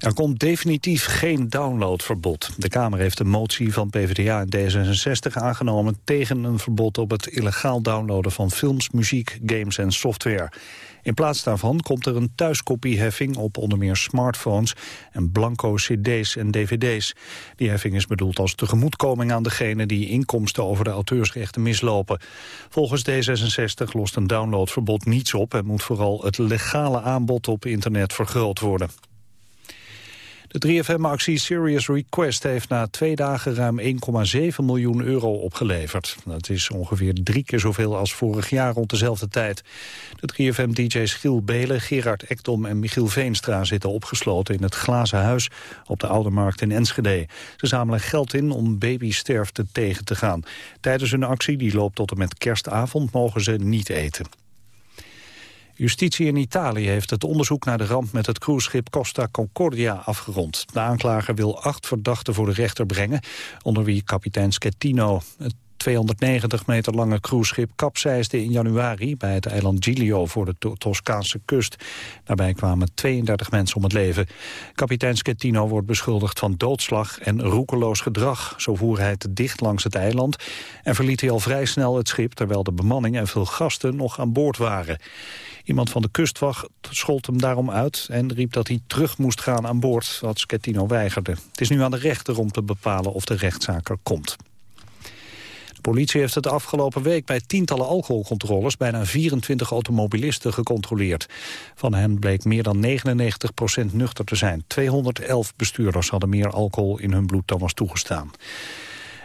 Er komt definitief geen downloadverbod. De Kamer heeft een motie van PvdA en D66 aangenomen... tegen een verbod op het illegaal downloaden van films, muziek, games en software. In plaats daarvan komt er een thuiskopieheffing op onder meer smartphones... en blanco cd's en dvd's. Die heffing is bedoeld als tegemoetkoming aan degenen... die inkomsten over de auteursrechten mislopen. Volgens D66 lost een downloadverbod niets op... en moet vooral het legale aanbod op internet vergroot worden. De 3FM-actie Serious Request heeft na twee dagen ruim 1,7 miljoen euro opgeleverd. Dat is ongeveer drie keer zoveel als vorig jaar rond dezelfde tijd. De 3FM-dj's Giel Belen, Gerard Ekdom en Michiel Veenstra zitten opgesloten in het Glazen Huis op de Oude Markt in Enschede. Ze zamelen geld in om babysterfte tegen te gaan. Tijdens hun actie, die loopt tot en met kerstavond, mogen ze niet eten. Justitie in Italië heeft het onderzoek naar de ramp met het cruiseschip Costa Concordia afgerond. De aanklager wil acht verdachten voor de rechter brengen, onder wie kapitein Schettino. Het 290 meter lange cruiseschip kapseisde in januari bij het eiland Giglio voor de Toscaanse kust. Daarbij kwamen 32 mensen om het leven. Kapitein Schettino wordt beschuldigd van doodslag en roekeloos gedrag. Zo voer hij te dicht langs het eiland en verliet hij al vrij snel het schip terwijl de bemanning en veel gasten nog aan boord waren. Iemand van de kustwacht schold hem daarom uit en riep dat hij terug moest gaan aan boord, wat Schettino weigerde. Het is nu aan de rechter om te bepalen of de rechtszaak er komt. De politie heeft het afgelopen week bij tientallen alcoholcontroles bijna 24 automobilisten gecontroleerd. Van hen bleek meer dan 99% nuchter te zijn. 211 bestuurders hadden meer alcohol in hun bloed dan was toegestaan.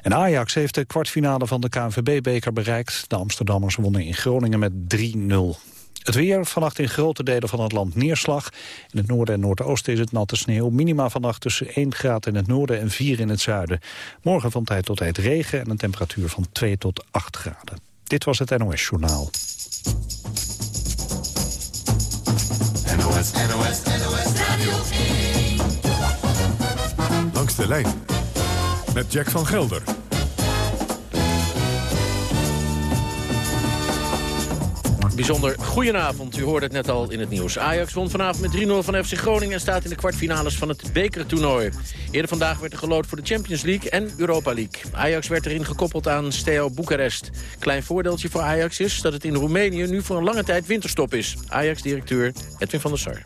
En Ajax heeft de kwartfinale van de KNVB-beker bereikt. De Amsterdammers wonnen in Groningen met 3-0. Het weer, vannacht in grote delen van het land neerslag. In het noorden en noordoosten is het natte sneeuw. Minima vannacht tussen 1 graad in het noorden en 4 in het zuiden. Morgen van tijd tot tijd regen en een temperatuur van 2 tot 8 graden. Dit was het NOS Journaal. NOS, NOS, NOS Radio 1. Langs de lijn met Jack van Gelder. Bijzonder goedenavond. U hoorde het net al in het nieuws. Ajax won vanavond met 3-0 van FC Groningen... en staat in de kwartfinales van het bekertoernooi. Eerder vandaag werd er gelood voor de Champions League en Europa League. Ajax werd erin gekoppeld aan Steaua Boekarest. Klein voordeeltje voor Ajax is dat het in Roemenië... nu voor een lange tijd winterstop is. Ajax-directeur Edwin van der Sar.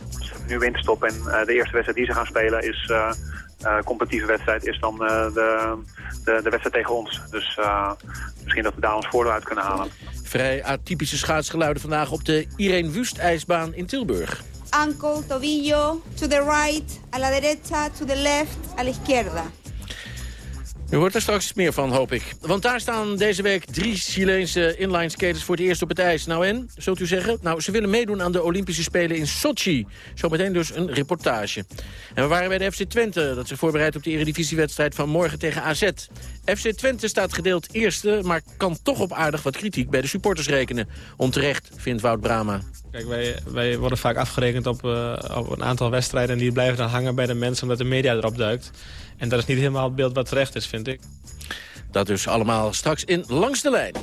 Nu winterstop en uh, de eerste wedstrijd die ze gaan spelen is... Uh... Competitieve wedstrijd is dan de, de, de, wedstrijd tegen ons. Dus misschien dat we daar ons voordeel uit kunnen halen. Vrij atypische schaatsgeluiden vandaag op de Irene Wust-ijsbaan in Tilburg. Ankle, tobillo, to the right, a la derecha, to the left, a la izquierda. U hoort er straks meer van, hoop ik. Want daar staan deze week drie Chileense inline skaters voor het eerst op het ijs. Nou en, zult u zeggen? Nou, ze willen meedoen aan de Olympische Spelen in Sochi. Zometeen dus een reportage. En we waren bij de FC Twente, dat zich voorbereidt op de eredivisiewedstrijd van morgen tegen AZ. FC Twente staat gedeeld eerste, maar kan toch op aardig wat kritiek bij de supporters rekenen. Onterecht, vindt Wout Brama. Kijk, wij, wij worden vaak afgerekend op, uh, op een aantal wedstrijden... en die blijven dan hangen bij de mensen omdat de media erop duikt. En dat is niet helemaal het beeld wat terecht is, vind ik. Dat dus allemaal straks in Langs de Lijn.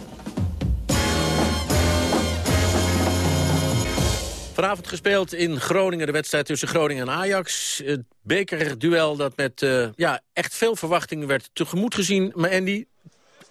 Vanavond gespeeld in Groningen, de wedstrijd tussen Groningen en Ajax. Het bekerduel dat met uh, ja, echt veel verwachtingen werd tegemoet gezien. Maar Andy,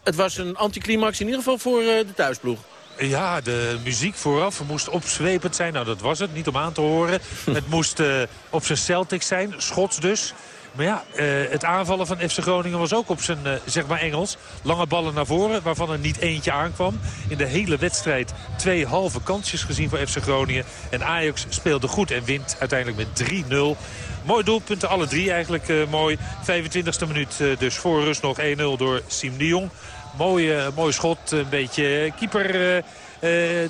het was een anticlimax in ieder geval voor uh, de thuisploeg. Ja, de muziek vooraf moest opzwepend zijn. Nou, dat was het. Niet om aan te horen. het moest uh, op zijn Celtic zijn. Schots dus. Maar ja, uh, het aanvallen van FC Groningen was ook op zijn, uh, zeg maar Engels. Lange ballen naar voren, waarvan er niet eentje aankwam. In de hele wedstrijd twee halve kansjes gezien voor FC Groningen. En Ajax speelde goed en wint uiteindelijk met 3-0. Mooi doelpunten, alle drie eigenlijk uh, mooi. 25e minuut dus voor rust nog 1-0 door Siem de Jong. Mooi, mooi schot, een beetje keeper...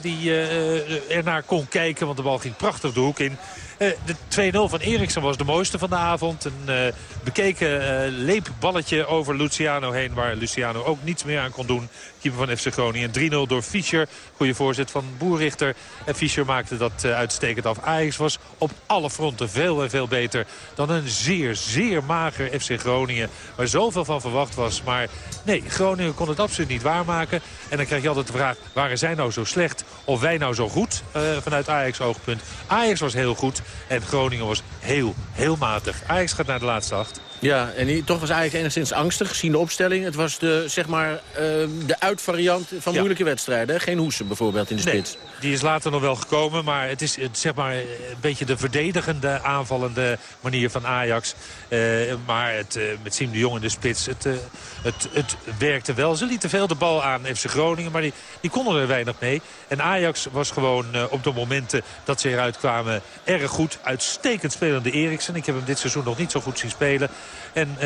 Die uh, ernaar kon kijken. Want de bal ging prachtig de hoek in. Eh, de 2-0 van Eriksen was de mooiste van de avond. Een uh, bekeken uh, leepballetje over Luciano heen... waar Luciano ook niets meer aan kon doen. Van FC Groningen. 3-0 door Fischer. Goede voorzet van Boerrichter. En Fischer maakte dat uitstekend af. Ajax was op alle fronten veel en veel beter... dan een zeer, zeer mager FC Groningen. Waar zoveel van verwacht was. Maar nee, Groningen kon het absoluut niet waarmaken. En dan krijg je altijd de vraag, waren zij nou zo slecht of wij nou zo goed vanuit Ajax oogpunt? Ajax was heel goed. En Groningen was heel, heel matig. Ajax gaat naar de laatste acht. Ja, en toch was eigenlijk enigszins angstig, gezien de opstelling. Het was de, zeg maar, uh, de uitvariant van moeilijke wedstrijden. Geen hoesen bijvoorbeeld in de spits. die is later nog wel gekomen. Maar het is het, zeg maar, een beetje de verdedigende, aanvallende manier van Ajax. Uh, maar het, uh, met Siem de Jong in de spits, het, het, het werkte wel. Ze lieten veel de bal aan FC Groningen, maar die, die konden er weinig mee. En Ajax was gewoon op de momenten dat ze eruit kwamen erg goed. Uitstekend spelende Eriksen. Ik heb hem dit seizoen nog niet zo goed zien spelen. En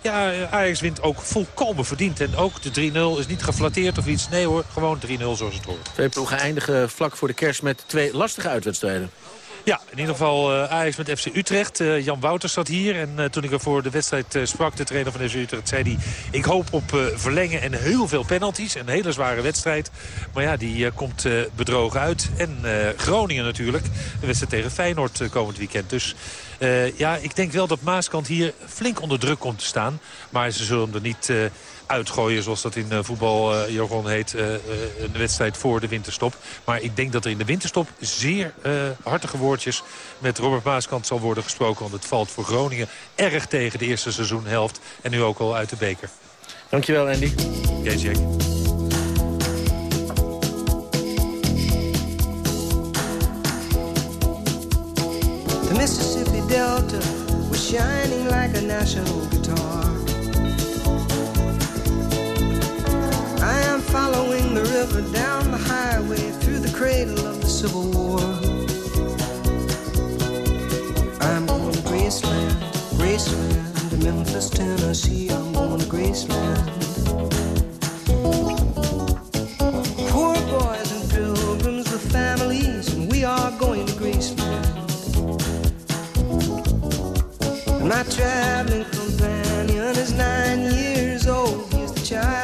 ja, Ajax wint ook volkomen verdiend. En ook de 3-0 is niet geflatteerd of iets. Nee hoor, gewoon 3-0 zoals het hoort. Twee ploegen eindigen vlak voor de kerst met twee lastige uitwedstrijden. Ja, in ieder geval uh, Ajax met FC Utrecht. Uh, Jan Wouters zat hier en uh, toen ik er voor de wedstrijd sprak, de trainer van FC Utrecht, zei hij... ik hoop op verlengen en heel veel penalties. Een hele zware wedstrijd. Maar ja, die komt bedrogen uit. En Groningen natuurlijk. De wedstrijd tegen Feyenoord komend weekend. Dus ja, ik denk wel dat Maaskant hier flink onder druk komt te staan. Maar ze zullen hem er niet uitgooien, zoals dat in uh, voetbaljargon heet. een wedstrijd voor de winterstop. Maar ik denk dat er in de winterstop zeer hartige woordjes met Robert Maaskant zal worden gesproken. Want het valt voor Groningen erg tegen de eerste seizoenhelft. En nu ook al uit de beker. Dankjewel, Andy. Jij, Jack. The Mississippi Delta was shining like a national guitar. Following the river down the highway through the cradle of the Civil War. I'm going to Graceland, Graceland, to Memphis, Tennessee. I'm going to Graceland. Poor boys and pilgrims with families, and we are going to Graceland. My traveling companion is nine years old. He's the child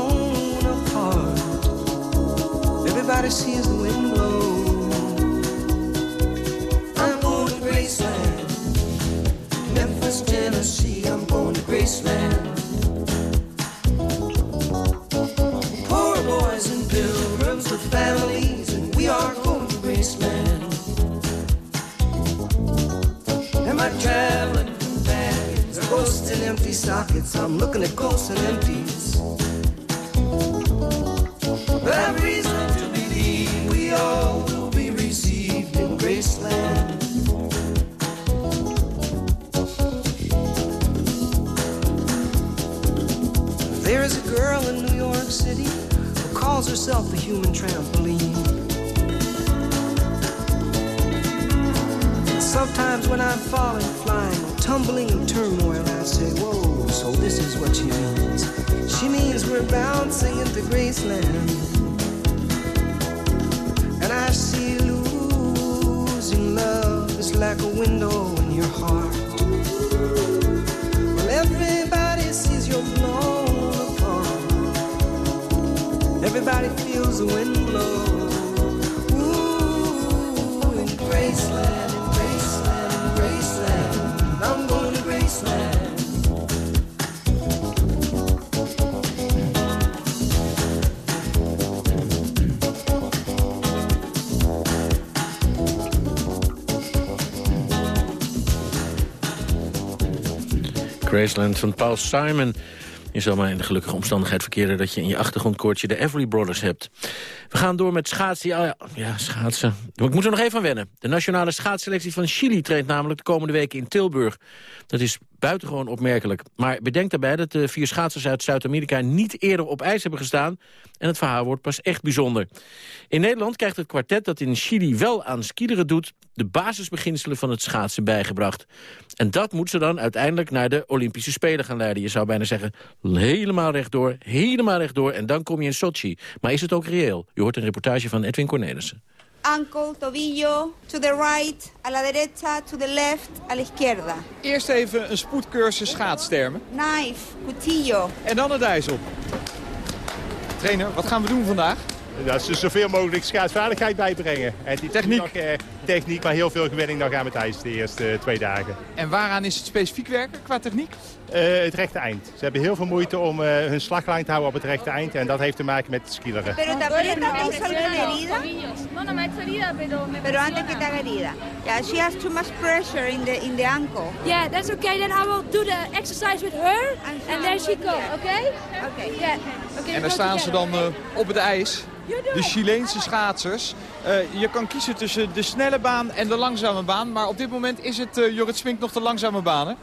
Sees the wind blow. I'm going to Graceland, Memphis, Tennessee. I'm going to Graceland. Poor boys and pilgrims with families, and we are going to Graceland. And my traveling companions ghosts and empty sockets. I'm looking at ghosts and empties. Calls herself a human trampoline. Sometimes when I'm falling, flying, tumbling in turmoil, I say, Whoa, so this is what she means. She means we're bouncing into Graceland. And I see losing love is like a window in your heart. Everybody feels the wind blow. Ooh, in Graceland, in Graceland, in Graceland. I'm going to Graceland. Graceland van Paul Simon. Je zal maar in de gelukkige omstandigheid verkeren... dat je in je achtergrondkoortje de Everly Brothers hebt. We gaan door met schaatsen. Ja, ja, schaatsen. Ik moet er nog even aan wennen. De nationale schaatsselectie van Chili treedt namelijk de komende weken in Tilburg. Dat is buitengewoon opmerkelijk. Maar bedenk daarbij dat de vier schaatsers uit Zuid-Amerika... niet eerder op ijs hebben gestaan. En het verhaal wordt pas echt bijzonder. In Nederland krijgt het kwartet dat in Chili wel aan skileren doet... de basisbeginselen van het schaatsen bijgebracht. En dat moet ze dan uiteindelijk naar de Olympische Spelen gaan leiden. Je zou bijna zeggen, helemaal rechtdoor, helemaal rechtdoor... en dan kom je in Sochi. Maar is het ook reëel? Je hoort een reportage van Edwin Cornelissen. Ankle, tobillo, to the right, a la derecha, to the left, a la izquierda. Eerst even een spoedcursus schaatstermen. Knife, cuchillo. En dan het ijs op. Trainer, wat gaan we doen vandaag? Dat is zoveel mogelijk schaatsvaardigheid bijbrengen. En die Techniek? Nog, eh, techniek, maar heel veel gewenning nog aan het ijs de eerste twee dagen. En waaraan is het specifiek werken qua techniek? Eh, het rechte eind. Ze hebben heel veel moeite om eh, hun slaglijn te houden op het rechte eind. En dat heeft te maken met het skileren. Pero te aprieta, te hizo alguna herida. No, no me ha hecho herida, pero me Pero antes que te haga herida. Yeah, she has too much pressure in the in the ankle. Yeah, that's okay. Then I will do the exercise with her, And there she go. Okay? Okay. Yeah. Okay. En daar staan ze dan eh, op het ijs. De Chileense schaatsers. Eh, je kan kiezen tussen de snelle baan en de langzame baan. Maar op dit moment is het uh, Jorrit Swink nog de langzame baan, hè?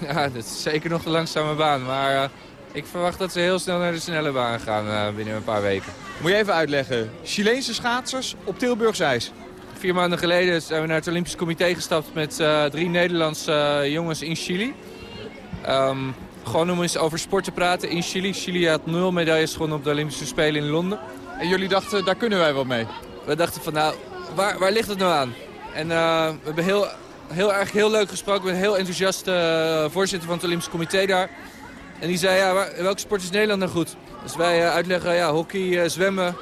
Ja, dat is zeker nog de langzame baan. Maar uh, ik verwacht dat ze heel snel naar de snelle baan gaan uh, binnen een paar weken. Moet je even uitleggen. Chileense schaatsers op Tilburgs ijs. Vier maanden geleden zijn we naar het Olympisch Comité gestapt met uh, drie Nederlandse jongens in Chili. Um, gewoon om eens over sport te praten in Chili. Chili had nul medailles gewonnen op de Olympische Spelen in Londen. En jullie dachten, daar kunnen wij wat mee? We dachten van, nou, waar, waar ligt het nou aan? En we hebben heel heel erg heel leuk gesproken met een heel enthousiaste uh, voorzitter van het Olympisch Comité daar. En die zei, ja, welke sport is Nederland nou goed? Dus wij uh, uitleggen, ja, hockey, zwemmen,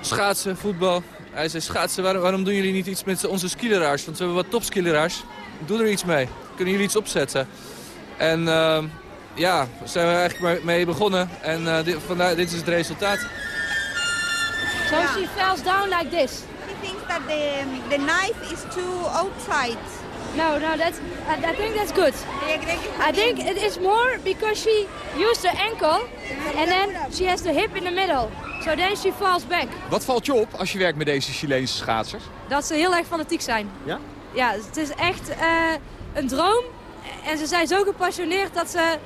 schaatsen, voetbal. Hij zei, schaatsen, waarom, doen jullie niet iets met onze skileraars? Want we hebben wat topskileraars. Doe er iets mee. Kunnen jullie iets opzetten? En ja, daar zijn we eigenlijk mee begonnen. En dit, dit is het resultaat. So yeah. she falls down like this. He thinks that the, the knife is too outside. No, no, that's. I, I think that's good. I think it is more because she used her ankle and then she has the hip in the middle. So then she falls back. Wat valt je op als je werkt met deze Chileense schaatsers? Dat ze heel erg fanatiek zijn. Ja? Ja, het is echt uh, een droom. En ze zijn zo gepassioneerd dat ze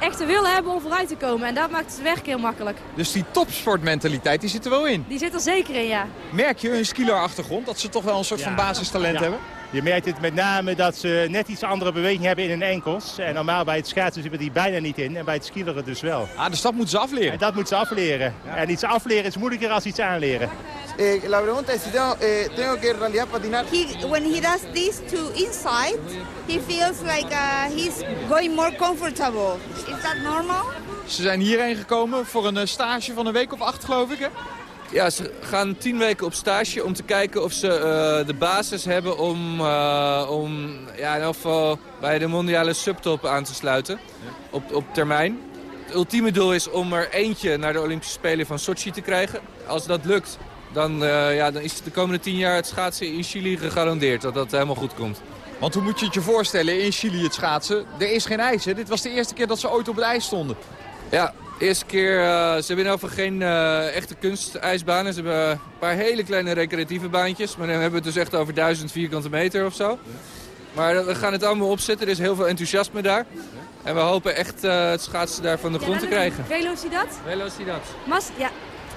echt de wil hebben om vooruit te komen. En dat maakt het werk heel makkelijk. Dus die topsportmentaliteit die zit er wel in? Die zit er zeker in, ja. Merk je hun skielerachtergrond dat ze toch wel een soort ja, van basistalent ja. hebben? Je merkt het met name dat ze net iets andere beweging hebben in hun enkels. En normaal bij het schaatsen zitten die bijna niet in. En bij het skileren dus wel. Ah, dus dat moeten ze afleren? En dat moeten ze afleren. Ja. En iets afleren is moeilijker dan iets aanleren. Eh, la pregunta es si tengo, eh, tengo que en realidad patinar. He, when he does this to inside, he feels like uh, he's going more comfortable. Is that normal? Ze zijn hierheen gekomen voor een stage van een week of acht, geloof ik, hè? Ja, ze gaan tien weken op stage om te kijken of ze uh, de basis hebben om, uh, om ja, in geval bij de mondiale subtop aan te sluiten op, op termijn. Het ultieme doel is om er eentje naar de Olympische Spelen van Sochi te krijgen. Als dat lukt, dan, uh, ja, dan is de komende tien jaar het schaatsen in Chili gegarandeerd dat dat helemaal goed komt. Want hoe moet je het je voorstellen in Chili het schaatsen? Er is geen ijs, hè? Dit was de eerste keer dat ze ooit op het ijs stonden. Ja, de eerste keer, uh, ze hebben over geen uh, echte kunstijsbanen. Ze hebben een paar hele kleine recreatieve baantjes. Maar dan hebben we het dus echt over duizend vierkante meter of zo. Maar we gaan het allemaal opzetten. Er is heel veel enthousiasme daar. En we hopen echt uh, het schaatsen daar van de grond ja, te krijgen. Velocidad? Velocidad. Mas, ja.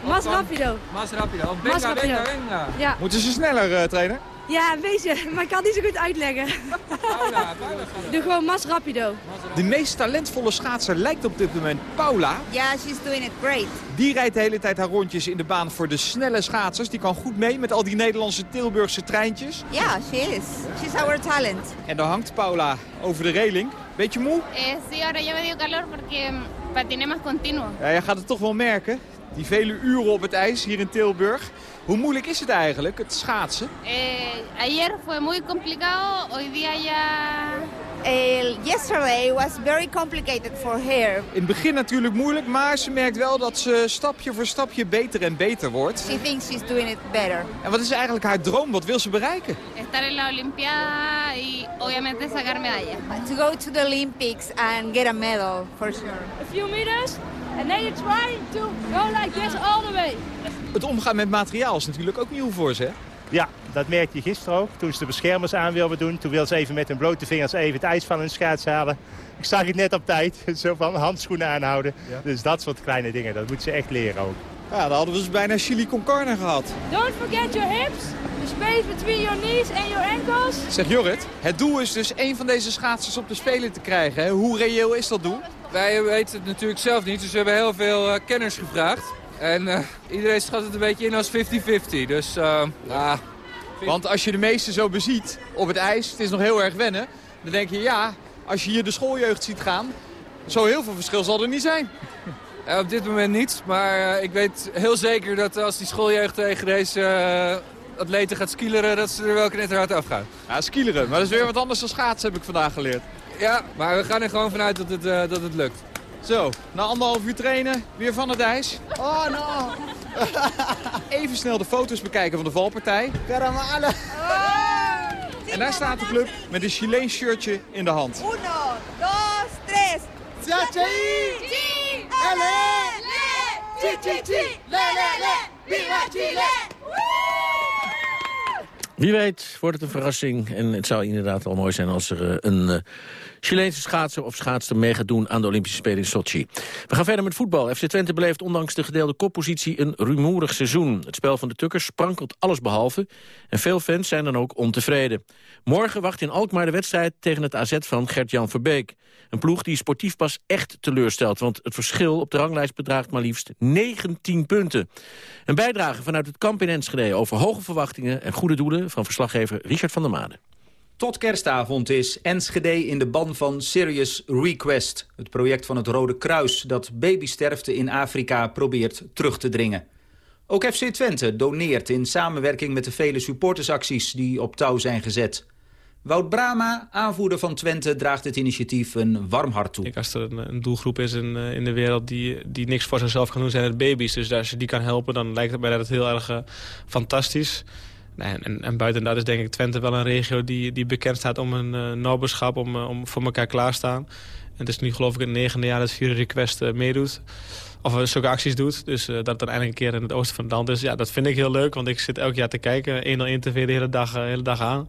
Mas rapido. Mas rapido. Venga, Mas rapido. venga, venga. Ja. Moeten ze sneller trainen? Ja, een beetje, maar ik kan het niet zo goed uitleggen. Paula, Paula Doe gewoon mas rapido. De meest talentvolle schaatser lijkt op dit moment Paula. Ja, yeah, she's doing it great. Die rijdt de hele tijd haar rondjes in de baan voor de snelle schaatsers. Die kan goed mee met al die Nederlandse Tilburgse treintjes. Ja, yeah, she is. She's our talent. En dan hangt Paula over de reling. Beetje moe? Eh, sí, ahora ya me dio calor porque patiné más continuo. Ja, jij gaat het toch wel merken. Die vele uren op het ijs hier in Tilburg. Hoe moeilijk is het eigenlijk, het schaatsen? Eh, ayer fue muy complicado, hoy día ya Uh, yesterday was very complicated for her. In het begin natuurlijk moeilijk, maar ze merkt wel dat ze stapje voor stapje beter en beter wordt. She thinks she's doing it better. En wat is eigenlijk haar droom? Wat wil ze bereiken? Estar en la Olimpiada y obviamente sacar medallas. To go to the Olympics and get a medal, for sure. A few meters, and then you try to go like this all the way. Het omgaan met materiaal is natuurlijk ook nieuw voor ze, hè? Ja, dat merkte je gisteren ook. Toen ze de beschermers aan wilden doen, toen wilden ze even met hun blote vingers even het ijs van hun schaats halen. Ik zag het net op tijd, zo van handschoenen aanhouden. Dus dat soort kleine dingen, dat moet ze echt leren ook. Ja, dan hadden we dus bijna chili con carne gehad. Don't forget your hips, the space between your knees and your ankles. Zeg Jorrit, het doel is dus één van deze schaatsers op de Spelen te krijgen. Hè? Hoe reëel is dat doel? Wij weten het natuurlijk zelf niet, dus we hebben heel veel uh, kenners gevraagd. En uh, iedereen schat het een beetje in als 50-50. Dus, uh, ah. Want als je de meesten zo beziet op het ijs, het is nog heel erg wennen... dan denk je, ja, als je hier de schooljeugd ziet gaan... zo heel veel verschil zal er niet zijn. Ja, op dit moment niet, maar ik weet heel zeker dat als die schooljeugd tegen deze atleten gaat skileren... dat ze er wel knetterhard afgaan. Ja, skileren, maar dat is weer wat anders dan schaatsen, heb ik vandaag geleerd. Ja, maar we gaan er gewoon vanuit dat het, dat het lukt. Zo, na anderhalf uur trainen, weer van het ijs. Oh no! Even snel de foto's bekijken van de valpartij. Caramale! En daar staat de club met een Chileens shirtje in de hand. Uno, dos, tres. Chachi! Ale! Chi, chi, chi! Le, le, le! Viva Chile! Wie weet wordt het een verrassing. En het zou inderdaad wel mooi zijn als er uh, een uh, Chileense schaatser of schaatster mee gaat doen aan de Olympische Spelen in Sochi. We gaan verder met voetbal. FC Twente beleeft ondanks de gedeelde koppositie een rumoerig seizoen. Het spel van de Tukkers sprankelt alles behalve. En veel fans zijn dan ook ontevreden. Morgen wacht in Alkmaar de wedstrijd tegen het AZ van Gert-Jan Verbeek. Een ploeg die sportief pas echt teleurstelt. Want het verschil op de ranglijst bedraagt maar liefst 19 punten. Een bijdrage vanuit het kamp in Enschede over hoge verwachtingen en goede doelen van verslaggever Richard van der Made. Tot kerstavond is Enschede in de ban van Serious Request. Het project van het Rode Kruis dat babysterfte in Afrika probeert terug te dringen. Ook FC Twente doneert in samenwerking met de vele supportersacties die op touw zijn gezet. Wout Brama, aanvoerder van Twente, draagt het initiatief een warm hart toe. Kijk, als er een, doelgroep is in, in de wereld die, die niks voor zichzelf kan doen, zijn het baby's. Dus als je die kan helpen, dan lijkt het mij dat heel erg uh, fantastisch. En, en, buiten dat is denk ik Twente wel een regio die, die bekend staat om een uh, om, uh, om voor elkaar klaarstaan. En het is nu geloof ik het negende jaar dat Vierde Request uh, meedoet. Of zulke acties doet. Dus dat het dan eindelijk een keer in het oosten van het land is. Ja, dat vind ik heel leuk, want ik zit elk jaar te kijken. 1-0 TV de hele dag, hele dag aan.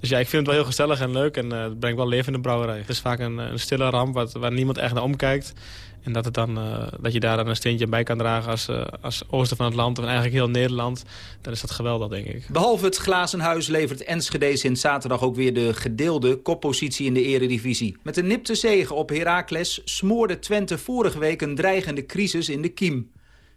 Dus ja, ik vind het wel heel gezellig en leuk en het brengt wel leven in de brouwerij. Het is vaak een, een stille ramp waar niemand echt naar omkijkt. En dat, het dan, uh, dat je daar dan een steentje bij kan dragen als, uh, als oosten van het land... of eigenlijk heel Nederland, dan is dat geweldig, denk ik. Behalve het glazen huis levert Enschede sinds zaterdag ook weer de gedeelde koppositie in de eredivisie. Met een nipte zege op Heracles smoorde Twente vorige week een dreigende crisis in de kiem.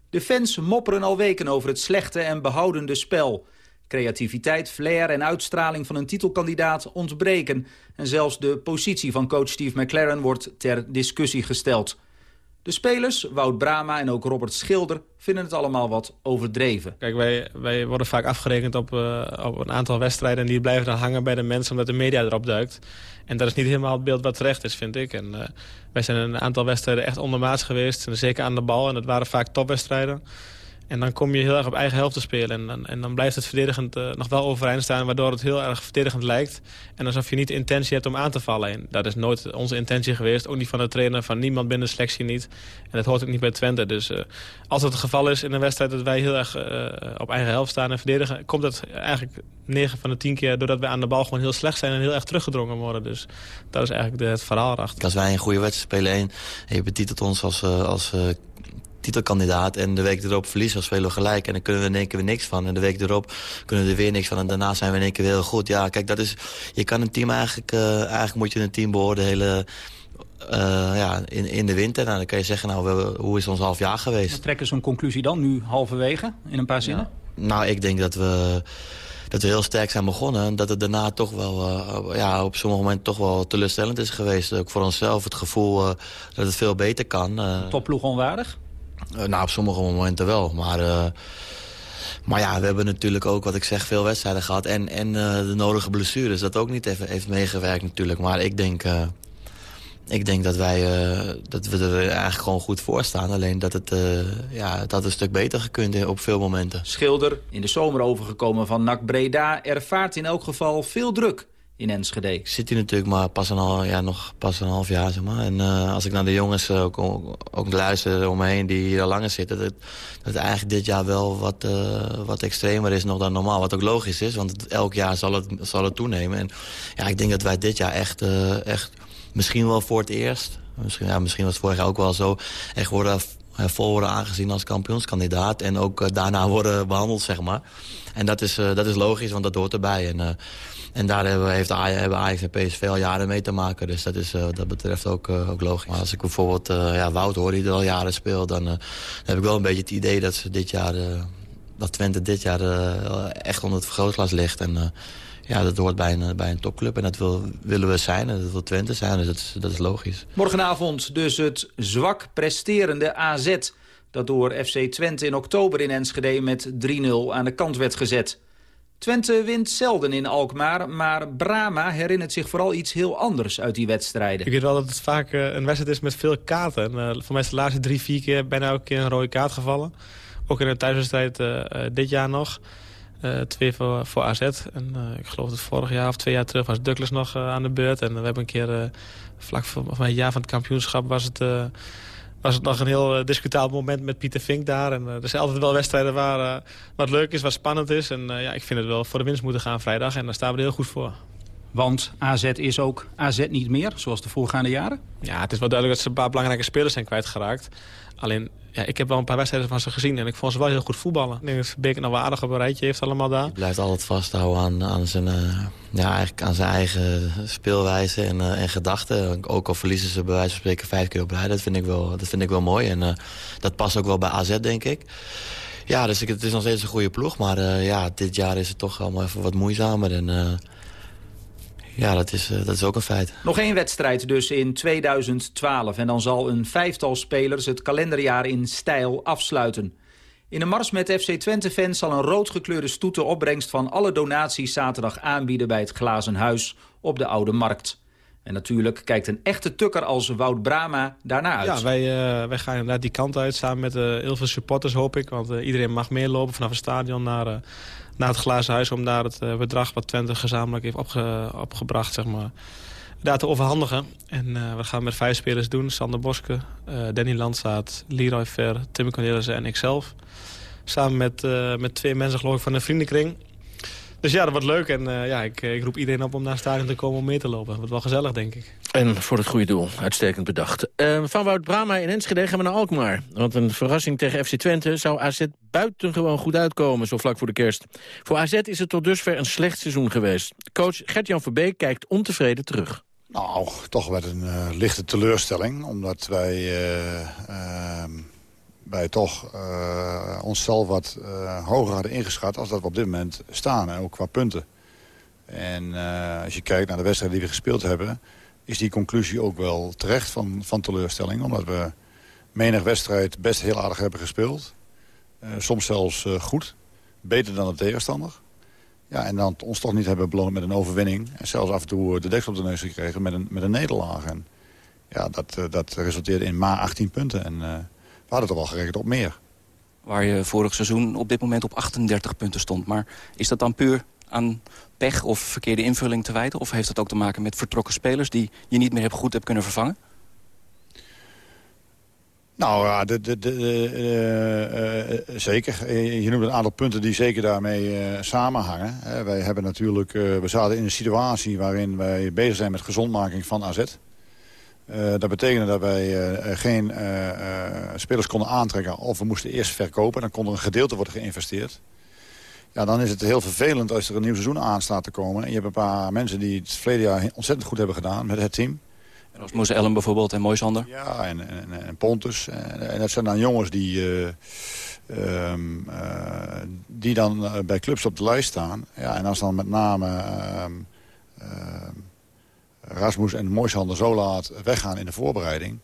De fans mopperen al weken over het slechte en behoudende spel. Creativiteit, flair en uitstraling van een titelkandidaat ontbreken. En zelfs de positie van coach Steve McLaren wordt ter discussie gesteld. De spelers, Wout Brama en ook Robert Schilder, vinden het allemaal wat overdreven. Kijk, wij, wij worden vaak afgerekend op, uh, op een aantal wedstrijden... en die blijven dan hangen bij de mensen omdat de media erop duikt. En dat is niet helemaal het beeld wat terecht is, vind ik. En uh, wij zijn een aantal wedstrijden echt ondermaats geweest, zeker aan de bal. En dat waren vaak topwedstrijden. En dan kom je heel erg op eigen helft te spelen. En, en, en dan blijft het verdedigend uh, nog wel overeind staan... waardoor het heel erg verdedigend lijkt. En alsof je niet de intentie hebt om aan te vallen. En dat is nooit onze intentie geweest. Ook niet van de trainer, van niemand binnen de selectie niet. En dat hoort ook niet bij Twente. Dus uh, als het het geval is in een wedstrijd dat wij heel erg uh, op eigen helft staan en verdedigen... komt dat eigenlijk 9 van de 10 keer doordat wij aan de bal gewoon heel slecht zijn... en heel erg teruggedrongen worden. Dus dat is eigenlijk het verhaal erachter. Als wij een goede wedstrijd spelen en je betitelt ons als... als titelkandidaat. En de week erop verliezen we spelen we gelijk. En dan kunnen we in één keer weer niks van. En de week erop kunnen we er weer niks van. En daarna zijn we in één keer weer heel goed. Ja, kijk, dat is... Je kan een team eigenlijk... Uh, eigenlijk moet je een team beoordelen... Uh, ja, in, in de winter. Nou, dan kan je zeggen, nou, we, hoe is ons half jaar geweest? We trekken zo'n conclusie dan, nu halverwege, in een paar zinnen? Ja. Nou, ik denk dat we, dat we heel sterk zijn begonnen. En dat het daarna toch wel, uh, ja, op sommige momenten toch wel teleurstellend is geweest. Ook voor onszelf het gevoel dat het veel beter kan. Topploeg onwaardig? Uh, nou, op sommige momenten wel. Maar, uh, Maar ja, we hebben natuurlijk ook, wat ik zeg, veel wedstrijden gehad. En, en de nodige blessures, dat ook niet even heeft meegewerkt natuurlijk. Maar ik denk, ik denk dat, wij, dat we er eigenlijk gewoon goed voor staan. Alleen dat het, ja, had een stuk beter gekund op veel momenten. Schilder, in de zomer overgekomen van NAC Breda... ervaart in elk geval veel druk in Enschede. Ik zit hier natuurlijk maar pas een, half, ja, nog pas een half jaar, zeg maar. En uh, als ik naar de jongens uh, ook, ook luister om me heen die hier al langer zitten... dat, dat eigenlijk dit jaar wel wat, uh, wat extremer is nog dan normaal. Wat ook logisch is, want elk jaar zal het, zal het toenemen. En ja, ik denk dat wij dit jaar echt, echt misschien wel voor het eerst... Misschien, ja, misschien was het vorig jaar ook wel zo... echt worden vol worden aangezien als kampioenskandidaat. En ook daarna worden behandeld, zeg maar. En dat is, dat is logisch, want dat hoort erbij. En en daar hebben, heeft hebben Ajax en PSV al jaren mee te maken. Dus dat is uh, dat betreft ook, uh, ook logisch. Maar als ik bijvoorbeeld uh, ja, Wout hoor, die er al jaren speelt... Dan, dan, heb ik wel een beetje het idee dat dit jaar... dat Twente dit jaar echt onder het vergrootglas ligt. En ja, dat hoort bij een, bij een topclub. En dat wil, willen we zijn. En dat wil Twente zijn. Dus dat is, dat is logisch. Morgenavond dus het zwak presterende AZ... dat door FC Twente in oktober in Enschede met 3-0 aan de kant werd gezet... Twente wint zelden in Alkmaar, maar Brama herinnert zich vooral iets heel anders uit die wedstrijden. Ik weet wel dat het vaak uh, een wedstrijd is met veel kaarten. En, uh, voor mij is de laatste drie, vier keer bijna elke keer een rode kaart gevallen. Ook in de thuiswedstrijd uh, dit jaar nog. twee voor, AZ. En ik geloof dat vorig jaar of twee jaar terug was Douglas nog aan de beurt. En we hebben een keer, vlak voor, het jaar van het kampioenschap, was het was het nog een heel uh, discutabel moment met Pieter Vink daar. En, uh, er zijn altijd wel wedstrijden waar uh, wat leuk is, wat spannend is. En ja, ik vind het wel voor de winst moeten gaan vrijdag. En daar staan we er heel goed voor. Want AZ is ook AZ niet meer, zoals de voorgaande jaren? Ja, het is wel duidelijk dat ze een paar belangrijke spelers zijn kwijtgeraakt. Alleen, ja, ik heb wel een paar wedstrijden van ze gezien en ik vond ze wel heel goed voetballen. Ik denk dat Beek nog wel aardig op een rijtje heeft allemaal daar. Hij blijft altijd vasthouden aan, aan, zijn, uh, ja, eigenlijk aan zijn eigen speelwijze en, uh, en gedachten. Ook al verliezen ze bij wijze van spreken vijf keer op rij. Dat vind ik wel, dat vind ik wel mooi en uh, dat past ook wel bij AZ, denk ik. Ja, dus ik, het is nog steeds een goede ploeg. Maar ja, dit jaar is het toch allemaal even wat moeizamer. Ja, dat is, dat is ook een feit. Nog één wedstrijd dus in 2012. En dan zal een vijftal spelers het kalenderjaar in stijl afsluiten. In een mars met FC Twente-fans zal een roodgekleurde stoet de opbrengst van alle donaties zaterdag aanbieden bij het Glazen Huis op de Oude Markt. En natuurlijk kijkt een echte tukker als Wout Brama daarna uit. Ja, wij, uh, wij gaan inderdaad die kant uit samen met uh, heel veel supporters hoop ik. Want uh, iedereen mag meelopen vanaf het stadion naar naar het glazen huis... om daar het uh, bedrag wat Twente gezamenlijk heeft opge opgebracht, zeg maar, daar te overhandigen. En uh, we gaan met vijf spelers doen. Sander Boske, uh, Danny Landsaat, Leroy Ver, Tim Cornelissen en ikzelf. Samen met, met twee mensen geloof ik van een vriendenkring. Dus ja, dat wordt leuk. En uh, ja, ik, ik, roep iedereen op om naar het stadion te komen om mee te lopen. Dat wordt wel gezellig, denk ik. En voor het goede doel. Uitstekend bedacht. Uh, van Wout Brama in Enschede gaan we naar Alkmaar. Want een verrassing tegen FC Twente zou AZ buitengewoon goed uitkomen, zo vlak voor de kerst. Voor AZ is het tot dusver een slecht seizoen geweest. Coach Gert-Jan Verbeek kijkt ontevreden terug. Nou, toch wel een uh, lichte teleurstelling. Omdat wij wij toch uh, onszelf wat uh, hoger hadden ingeschat... als dat we op dit moment staan, ook qua punten. En uh, als je kijkt naar de wedstrijden die we gespeeld hebben... is die conclusie ook wel terecht van, van teleurstelling. Omdat we menig wedstrijd best heel aardig hebben gespeeld. soms zelfs goed. Beter dan de tegenstander. Ja, en dan ons toch niet hebben beloond met een overwinning. En zelfs af en toe de deksel op de neus gekregen met een, met een nederlaag. En ja, dat, dat resulteerde in maar 18 punten. En hadden toch wel gerekend op meer. Waar je vorig seizoen op dit moment op 38 punten stond. Maar is dat dan puur aan pech of verkeerde invulling te wijten? Of heeft dat ook te maken met vertrokken spelers... die je niet meer goed hebt kunnen vervangen? Nou ja, de, de, de, uh, uh, zeker. Je noemt een aantal punten die zeker daarmee uh, samenhangen. wij hebben natuurlijk, we zaten in een situatie waarin wij bezig zijn met gezondmaking van AZ. Uh, dat betekende dat wij uh, geen uh, spelers konden aantrekken of we moesten eerst verkopen. Dan kon er een gedeelte worden geïnvesteerd. Ja, dan is het heel vervelend als er een nieuw seizoen aan staat te komen. En je hebt een paar mensen die het verleden jaar ontzettend goed hebben gedaan met het team. Zoals Moes Ellen bijvoorbeeld en Moisander. Ja, en, en, en Pontus. En, en, dat zijn dan jongens die, um, die dan bij clubs op de lijst staan. Ja, en als dan met name... Um, Rasmus en Moisander zo laat weggaan in de voorbereiding...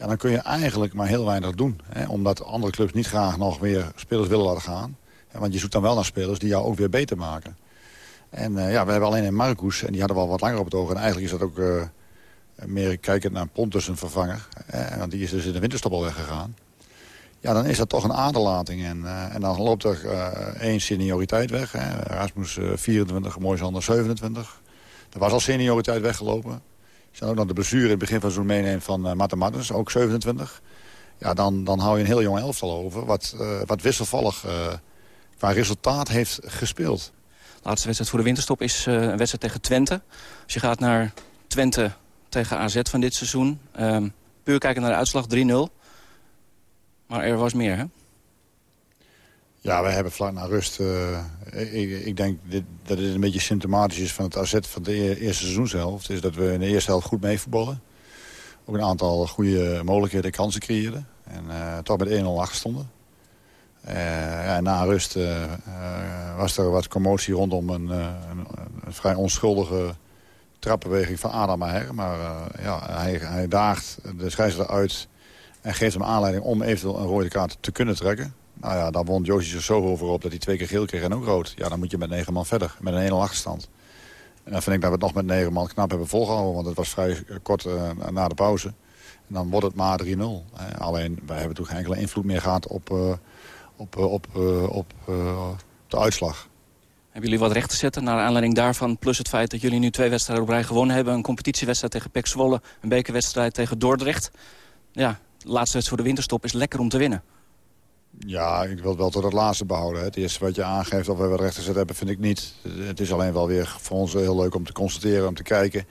Ja, dan kun je eigenlijk maar heel weinig doen. Hè, omdat andere clubs niet graag nog weer spelers willen laten gaan. Want je zoekt dan wel naar spelers die jou ook weer beter maken. En ja, we hebben alleen in Marcus, en die hadden we al wat langer op het oog. En eigenlijk is dat ook meer kijkend naar Pontus een vervanger. want die is dus in de winterstop al weggegaan. Ja, dan is dat toch een aderlating. En, en dan loopt er één senioriteit weg. Hè. Erasmus 24, Moisander 27. Er was al senioriteit weggelopen. Ook nog de blessure in het begin van zo'n meeneemt van uh, Mathematens, ook 27. Ja, dan, dan hou je een heel jong elftal over. Wat, uh, wat wisselvallig uh, qua resultaat heeft gespeeld. De laatste wedstrijd voor de winterstop is een wedstrijd tegen Twente. Als je gaat naar Twente tegen AZ van dit seizoen. Um, puur kijken naar de uitslag 3-0. Maar er was meer, hè? Ja, we hebben vlak na rust... Uh, ik, denk dit, dat het een beetje symptomatisch is van het AZ van de e-, eerste seizoenshelft. Is dat we in de eerste helft goed meevoetballen. Ook een aantal goede mogelijkheden kansen creëerden. En uh, toch met 1-0 achter stonden. Uh, na rust was er wat commotie rondom een, een, een vrij onschuldige trapbeweging van Adam Maher. Maar ja, hij, hij daagt de scheidsrechter uit en geeft hem aanleiding om eventueel een rode kaart te kunnen trekken. Nou ja, daar won Joosje er zo over op dat hij twee keer geel kreeg en ook rood. Ja, dan moet je met negen man verder, met een 1-0 achterstand. En dan vind ik dat we het nog met negen man knap hebben volgehouden. Want het was vrij kort uh, na de pauze. En dan wordt het maar 3-0. alleen, wij hebben toch geen enkele invloed meer gehad op, op, op, op de uitslag. Hebben jullie wat recht te zetten naar aanleiding daarvan? Plus het feit dat jullie nu twee wedstrijden op rij gewonnen hebben. Een competitiewedstrijd tegen Pek Zwolle. Een bekerwedstrijd tegen Dordrecht. Ja, de laatste wedstrijd voor de winterstop is lekker om te winnen. Ja, ik wil wel tot het laatste behouden. Het eerste wat je aangeeft of we wat recht gezet hebben, vind ik niet. Het is alleen wel weer voor ons heel leuk om te constateren, om te kijken...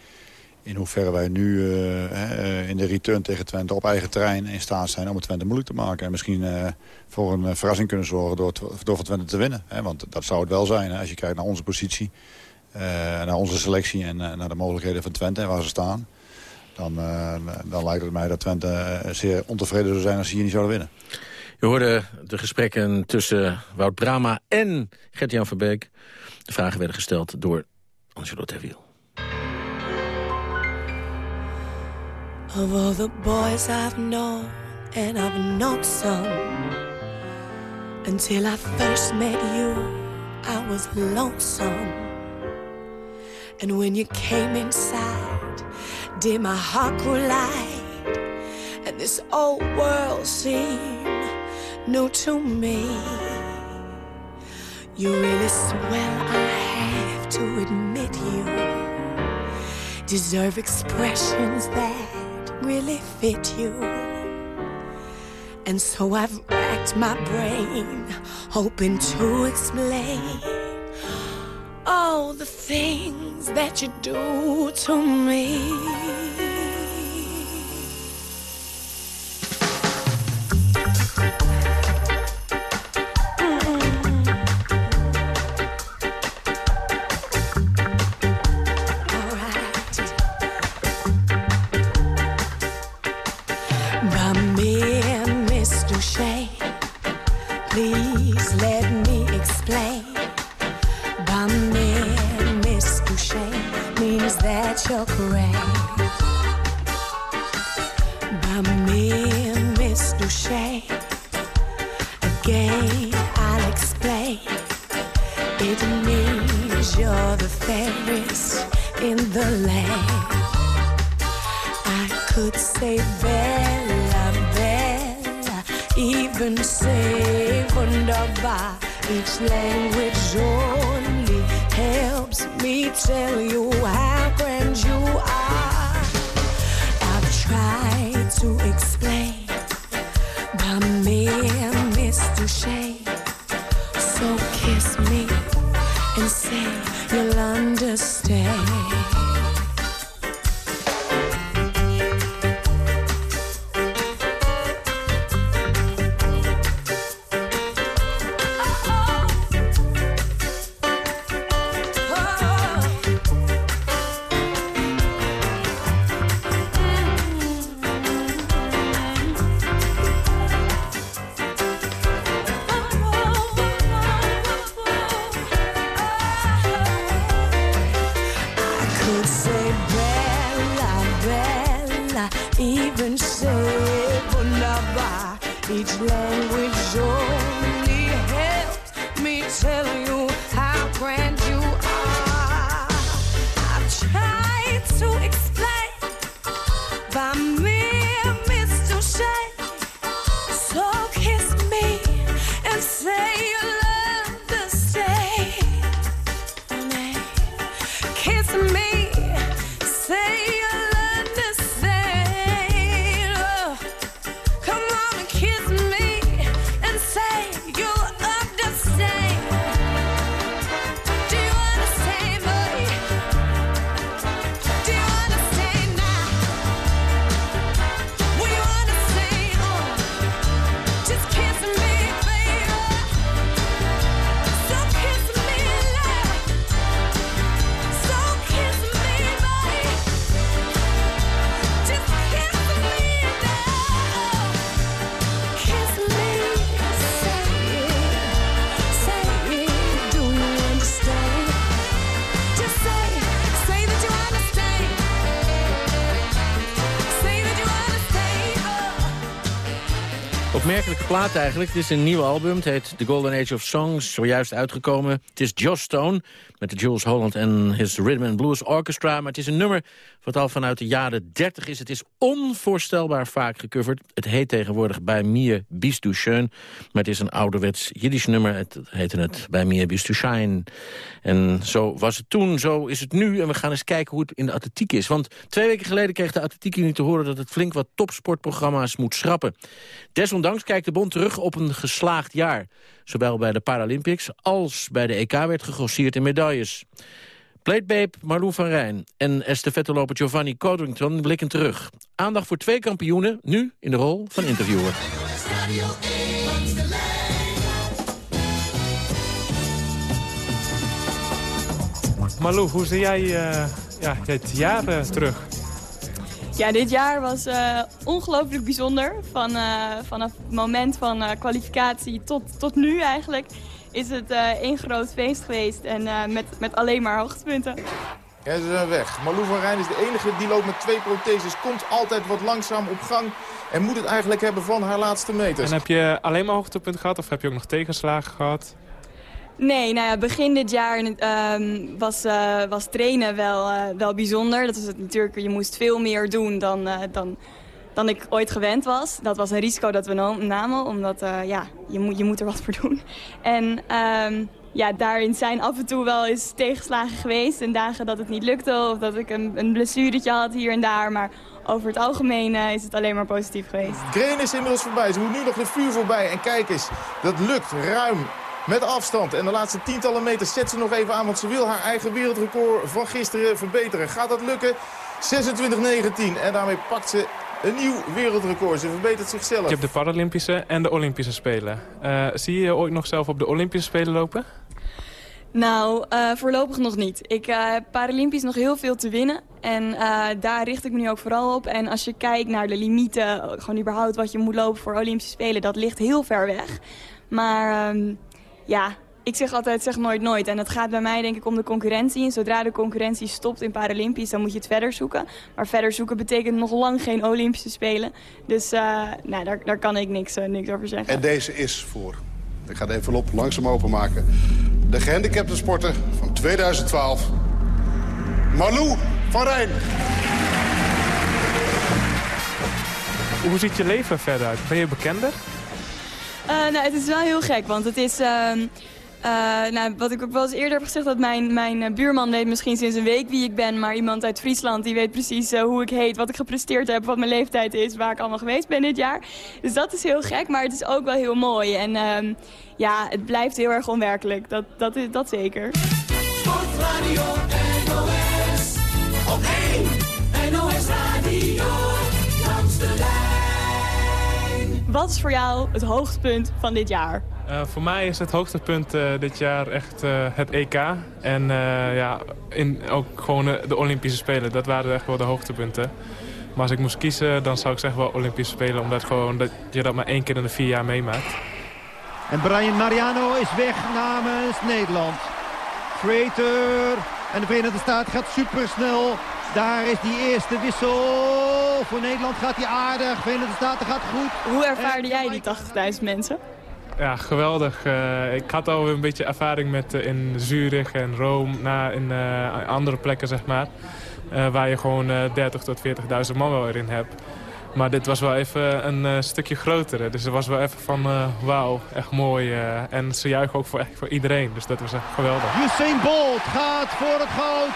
in hoeverre wij nu uh, in de return tegen Twente op eigen terrein in staat zijn... om het Twente moeilijk te maken. En misschien uh, voor een verrassing kunnen zorgen door, door voor Twente te winnen. Hè? Want dat zou het wel zijn, hè? als je kijkt naar onze positie... Naar onze selectie en naar de mogelijkheden van Twente en waar ze staan... Dan, dan lijkt het mij dat Twente zeer ontevreden zou zijn als ze hier niet zouden winnen. Je hoorde de gesprekken tussen Wout Brama en Gert-Jan Verbeek. De vragen werden gesteld door Angelo Terwiel. Of all the boys I've known, and I've known some Until I first met you, I was lonesome And when you came inside, did my heart grow light And this old world seemed new to me. You really swell, I have to admit you deserve expressions that really fit you. And so I've racked my brain, hoping to explain all the things that you do to me. took rain by me and Miss Again, I'll explain. It means you're the fairest in the land. I could say Bella, Bella, even say Wunderbar. Each language only helps me tell you how great you are. I've tried to explain. So kiss me and say you'll understand. Plaat eigenlijk. Het is een nieuw album. Het heet The Golden Age of Songs. Zojuist uitgekomen. Het is Josh Stone met de Jules Holland en his Rhythm and Blues Orchestra. Maar het is een nummer wat al vanuit de jaren 30 is. Het is onvoorstelbaar vaak gecoverd. Het heet tegenwoordig Bij Mir Bist du schön. Maar het is een ouderwets Jiddisch nummer. Het heette het Bij Mir Bist du. En zo was het toen, zo is het nu. En we gaan eens kijken hoe het in de atletiek is. Want twee weken geleden kreeg de atletiekunie te horen... dat het flink wat topsportprogramma's moet schrappen. Desondanks kijkt de terug op een geslaagd jaar. Zowel bij de Paralympics als bij de EK werd gegrosseerd in medailles. Pleetbabe Marlou van Rijn en estafetteloper Giovanni Codrington blikken terug. Aandacht voor twee kampioenen, nu in de rol van interviewer. Malou, hoe zie jij eh, ja, het jaar eh, terug? Ja, dit jaar was eh, ongelooflijk bijzonder. Van, eh, vanaf het moment van eh, kwalificatie tot, tot nu eigenlijk is het eh, één groot feest geweest. En eh, met, met alleen maar hoogtepunten. Ja, ze zijn weg. Marlou van Rijn is de enige die loopt met twee protheses. Komt altijd wat langzaam op gang. En moet het eigenlijk hebben van haar laatste meters. En heb je alleen maar hoogtepunten gehad of heb je ook nog tegenslagen gehad? Nee, nou ja, begin dit jaar ehm, was, eh, was trainen wel, eh, wel bijzonder. Dat het natuurlijk, je moest veel meer doen dan, eh, dan, dan ik ooit gewend was. Dat was een risico dat we namen, omdat ja, je, moet, je moet er wat voor doen. En ehm, ja, daarin zijn af en toe wel eens tegenslagen geweest. En dagen dat het niet lukte of dat ik een, een blessuretje had hier en daar. Maar over het algemeen is het alleen maar positief geweest. Green is inmiddels voorbij. Ze moet nu nog de vuur voorbij. En kijk eens, dat lukt ruim. Met afstand. En de laatste tientallen meters zet ze nog even aan. Want ze wil haar eigen wereldrecord van gisteren verbeteren. Gaat dat lukken? 26-19. En daarmee pakt ze een nieuw wereldrecord. Ze verbetert zichzelf. Je hebt de Paralympische en de Olympische Spelen. Eh, zie je je ooit nog zelf op de Olympische Spelen lopen? Nou, eh, voorlopig nog niet. Ik eh, heb Paralympisch nog heel veel te winnen. En eh, daar richt ik me nu ook vooral op. En als je kijkt naar de limieten, gewoon überhaupt wat je moet lopen voor Olympische Spelen, dat ligt heel ver weg. Maar ehm, ja, ik zeg altijd, zeg nooit nooit. En het gaat bij mij denk ik om de concurrentie. En zodra de concurrentie stopt in Paralympisch, dan moet je het verder zoeken. Maar verder zoeken betekent nog lang geen Olympische Spelen. Dus eh, nou, daar, daar kan ik niks, eh, niks over zeggen. En deze is voor, ik ga de envelop langzaam openmaken... de gehandicapte sporter van 2012, Marlou van Rijn. Hoe ziet je leven verder uit? Ben je bekender? Eh, nou, het is wel heel gek, want het is... ehm, eh, nou, wat ik ook wel eens eerder heb gezegd, dat mijn, mijn eh, buurman weet misschien sinds een week wie ik ben. Maar iemand uit Friesland, die weet precies hoe ik heet, wat ik gepresteerd heb, wat mijn leeftijd is, waar ik allemaal geweest ben dit jaar. Dus dat is heel gek, maar het is ook wel heel mooi. En ehm, ja, het blijft heel erg onwerkelijk, dat, dat, is, dat zeker. Sportradio NOS. Op 1 NOS Radio. Langs de lijn. Wat is voor jou het hoogtepunt van dit jaar? Eh, voor mij is het hoogtepunt eh, dit jaar echt eh, het EK. En eh, ja, in, ook gewoon de Olympische Spelen. Dat waren echt wel de hoogtepunten. Maar als ik moest kiezen, dan zou ik zeggen wel Olympische Spelen. Omdat gewoon dat je dat maar één keer in de vier jaar meemaakt. En Brian Mariano is weg namens Nederland. Freighter en de Verenigde Staten gaat supersnel. Daar is die eerste wissel. Voor Nederland gaat hij aardig. Verenigde Staten gaat goed. Hoe ervaarde jij die 80.000 mensen? Ja, geweldig. Uh, ik had al een beetje ervaring met uh, in Zurich en Rome, na, in uh, andere plekken zeg maar. waar je gewoon 30 tot 40.000 man wel erin hebt. Maar dit was wel even een stukje groter. Dus het was wel even van wauw, echt mooi. en ze juichen ook voor, echt voor iedereen. Dus dat was echt geweldig. Usain Bolt gaat voor het goud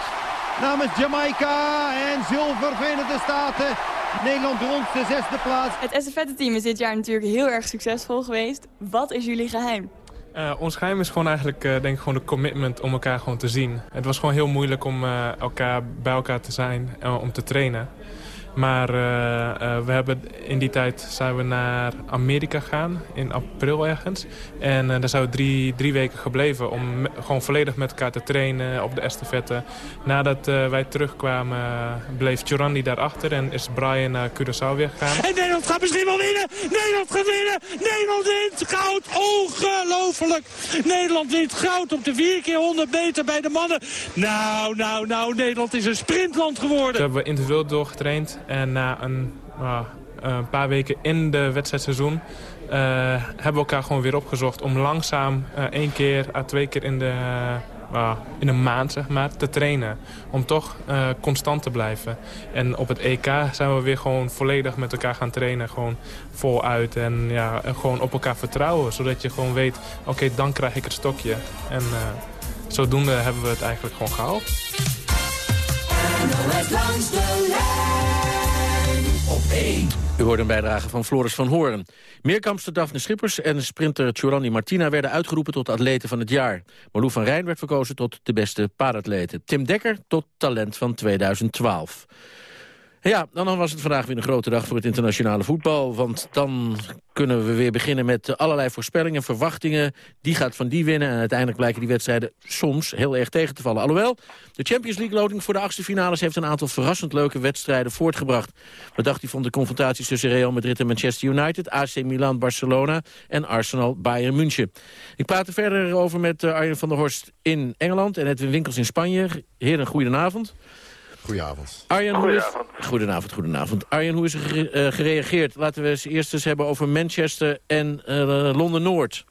namens Jamaica en zilver Verenigde Staten. Nederland rond de zesde plaats. Het estafette-team is dit jaar natuurlijk heel erg succesvol geweest. Wat is jullie geheim? Uh, ons geheim is gewoon eigenlijk uh, denk ik gewoon de commitment om elkaar gewoon te zien. Het was gewoon heel moeilijk om uh, elkaar bij elkaar te zijn en om te trainen. Maar uh, uh, we hebben in die tijd zijn we naar Amerika gegaan, in april ergens. En uh, daar zijn we drie, drie weken gebleven om me, gewoon volledig met elkaar te trainen op de estafette. Nadat wij terugkwamen bleef Chorandi daarachter en is Brian naar Curaçao weer gegaan. En Nederland gaat misschien wel winnen! Nederland gaat winnen! Nederland wint goud! Ongelooflijk! Nederland wint goud op de 4 keer 100 meter bij de mannen. Nou, nou, nou, Nederland is een sprintland geworden. Toen hebben we individueel doorgetraind. En na een, uh, een paar weken in de wedstrijdseizoen... Uh, hebben we elkaar gewoon weer opgezocht om langzaam uh, één keer à twee keer in, de, in een maand zeg maar, te trainen. Om toch constant te blijven. En op het EK zijn we weer gewoon volledig met elkaar gaan trainen. Gewoon voluit en, ja, gewoon op elkaar vertrouwen. Zodat je gewoon weet, oké, dan krijg ik het stokje. En zodoende hebben we het eigenlijk gewoon gehaald. 1. U hoort een bijdrage van Floris van Hoorn. Meerkampster Daphne Schippers en sprinter Giovanni Martina... werden uitgeroepen tot atleten van het jaar. Marlou van Rijn werd verkozen tot de beste paaratlete. Tim Dekker tot talent van 2012. Ja, dan was het vandaag weer een grote dag voor het internationale voetbal. Want dan kunnen we weer beginnen met allerlei voorspellingen, verwachtingen. Die gaat van die winnen en uiteindelijk blijken die wedstrijden soms heel erg tegen te vallen. Alhoewel, de Champions League loting voor de achtste finales heeft een aantal verrassend leuke wedstrijden voortgebracht. Wat dacht u van de confrontaties tussen Real Madrid en Manchester United, AC Milan, Barcelona en Arsenal Bayern München? Ik praat er verder over met uh, Arjen van der Horst in Engeland en Edwin Winkels in Spanje. Heren, goedenavond. Goedenavond. Arjen, hoe is... Goedenavond, goedenavond. Arjen, hoe is er uh, gereageerd? Laten we eens eerst eens hebben over Manchester en uh, Londen-Noord.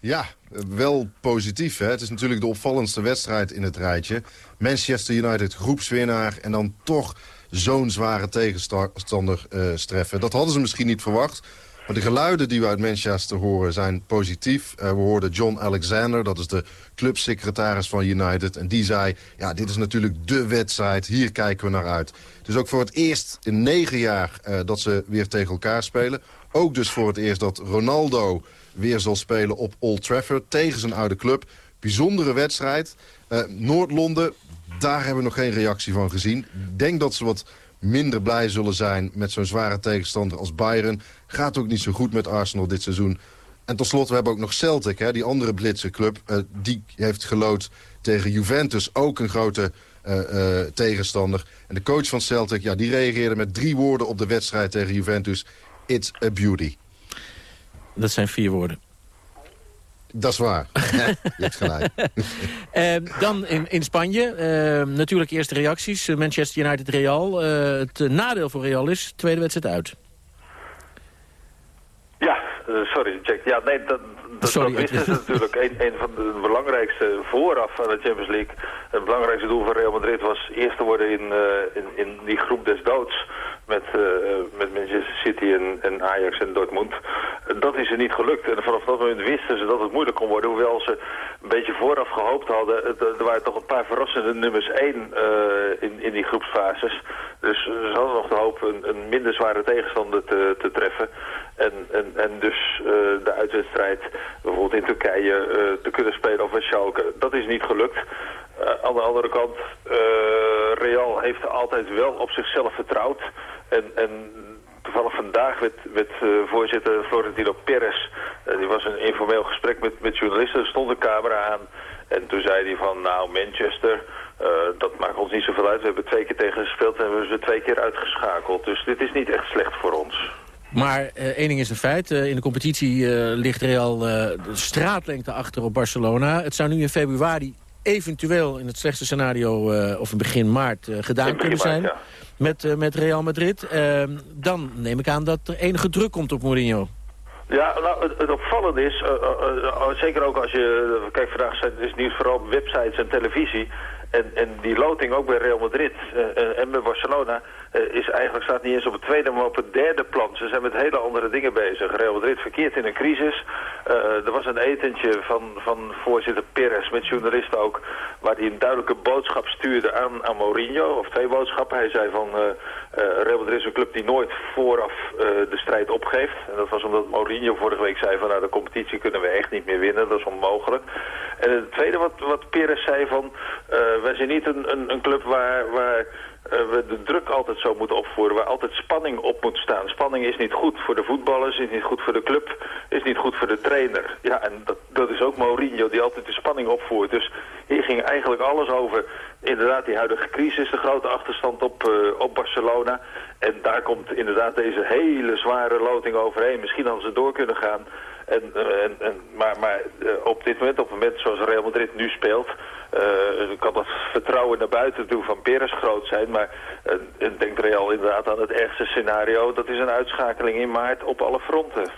Ja, wel positief. Hè? Het is natuurlijk de opvallendste wedstrijd in het rijtje. Manchester United groepswinnaar en dan toch zo'n zware tegenstander uh, streffen. Dat hadden ze misschien niet verwacht. Maar de geluiden die we uit Manchester horen zijn positief. Uh, we hoorden John Alexander, dat is de clubsecretaris van United. En die zei, ja, dit is natuurlijk de wedstrijd. Hier kijken we naar uit. Dus ook voor het eerst in negen jaar uh, dat ze weer tegen elkaar spelen. Ook dus voor het eerst dat Ronaldo weer zal spelen op Old Trafford tegen zijn oude club. Bijzondere wedstrijd. Uh, Noord-Londen, daar hebben we nog geen reactie van gezien. Ik denk dat ze wat minder blij zullen zijn met zo'n zware tegenstander als Bayern. Gaat ook niet zo goed met Arsenal dit seizoen. En tot slot, we hebben ook nog Celtic, hè, die andere Blitse club. Uh, die heeft gelood tegen Juventus, ook een grote uh, uh, tegenstander. En de coach van Celtic, ja, die reageerde met drie woorden op de wedstrijd tegen Juventus. It's a beauty. Dat zijn vier woorden. Dat is waar. je hebt gelijk. uh, dan in, in Spanje. Uh, natuurlijk eerste reacties. Manchester United Real. Uh, het nadeel voor Real is, tweede wedstrijd uit. Ja, sorry Jack. Ja, nee, dat, dat, Sorry, dat wisten ze natuurlijk. Een, een van de belangrijkste vooraf van de Champions League. Het belangrijkste doel van Real Madrid was eerst te worden in, uh, in, in die groep des doods. Met, uh, met Manchester City en, en Ajax en Dortmund. Dat is er niet gelukt. En vanaf dat moment wisten ze dat het moeilijk kon worden. Hoewel ze een beetje vooraf gehoopt hadden. Er waren toch een paar verrassende nummers 1 uh, in, in die groepsfases. Dus ze hadden nog de hoop een, een minder zware tegenstander te, te treffen. En, en, en dus uh, de uitwedstrijd bijvoorbeeld in Turkije uh, te kunnen spelen of Schalke. Dat is niet gelukt. Uh, aan de andere kant, Real heeft altijd wel op zichzelf vertrouwd. En, en toevallig vandaag werd, werd voorzitter Florentino Perez... die was een informeel gesprek met, met journalisten, stond een camera aan... En toen zei hij van, nou, Manchester, dat maakt ons niet zoveel uit. We hebben twee keer tegen gespeeld en we hebben ze twee keer uitgeschakeld. Dus dit is niet echt slecht voor ons. Maar uh, één ding is een feit. Uh, in de competitie uh, ligt Real de straatlengte achter op Barcelona. Het zou nu in februari eventueel in het slechtste scenario... of in begin maart gedaan in kunnen zijn maart, ja. met, met Real Madrid. Ehm, dan neem ik aan dat er enige druk komt op Mourinho. Ja, nou, het, het opvallende is, zeker ook als je, kijk vandaag is nieuws vooral op websites en televisie, en, en die loting ook bij Real Madrid uh, en bij Barcelona uh, is eigenlijk staat niet eens op het tweede, maar op het derde plan. Ze zijn met hele andere dingen bezig. Real Madrid verkeert in een crisis. Er was een etentje van, van voorzitter Perez met journalisten ook, waar hij een duidelijke boodschap stuurde aan, aan Mourinho, of twee boodschappen. Hij zei van Real Madrid is een club die nooit vooraf de strijd opgeeft. En dat was omdat Mourinho vorige week zei van nou de competitie kunnen we echt niet meer winnen, dat is onmogelijk. En het tweede wat, wat Perez zei van wij zijn niet een, een, een club waar, waar we de druk altijd zo moeten opvoeren, waar altijd spanning op moet staan. Spanning is niet goed voor de voetballers, is niet goed voor de club, is niet goed voor de trainer. Ja, en dat, dat is ook Mourinho die altijd de spanning opvoert. Dus hier ging eigenlijk alles over, inderdaad die huidige crisis, de grote achterstand op, uh, op Barcelona. En daar komt inderdaad deze hele zware loting overheen. Misschien hadden ze door kunnen gaan. En, uh, en, en, maar maar op dit moment, op het moment zoals Real Madrid nu speelt... Uh, kan dat vertrouwen naar buiten toe van Peres groot zijn. Maar uh, denkt Real inderdaad aan het ergste scenario. Dat is een uitschakeling in maart op alle fronten.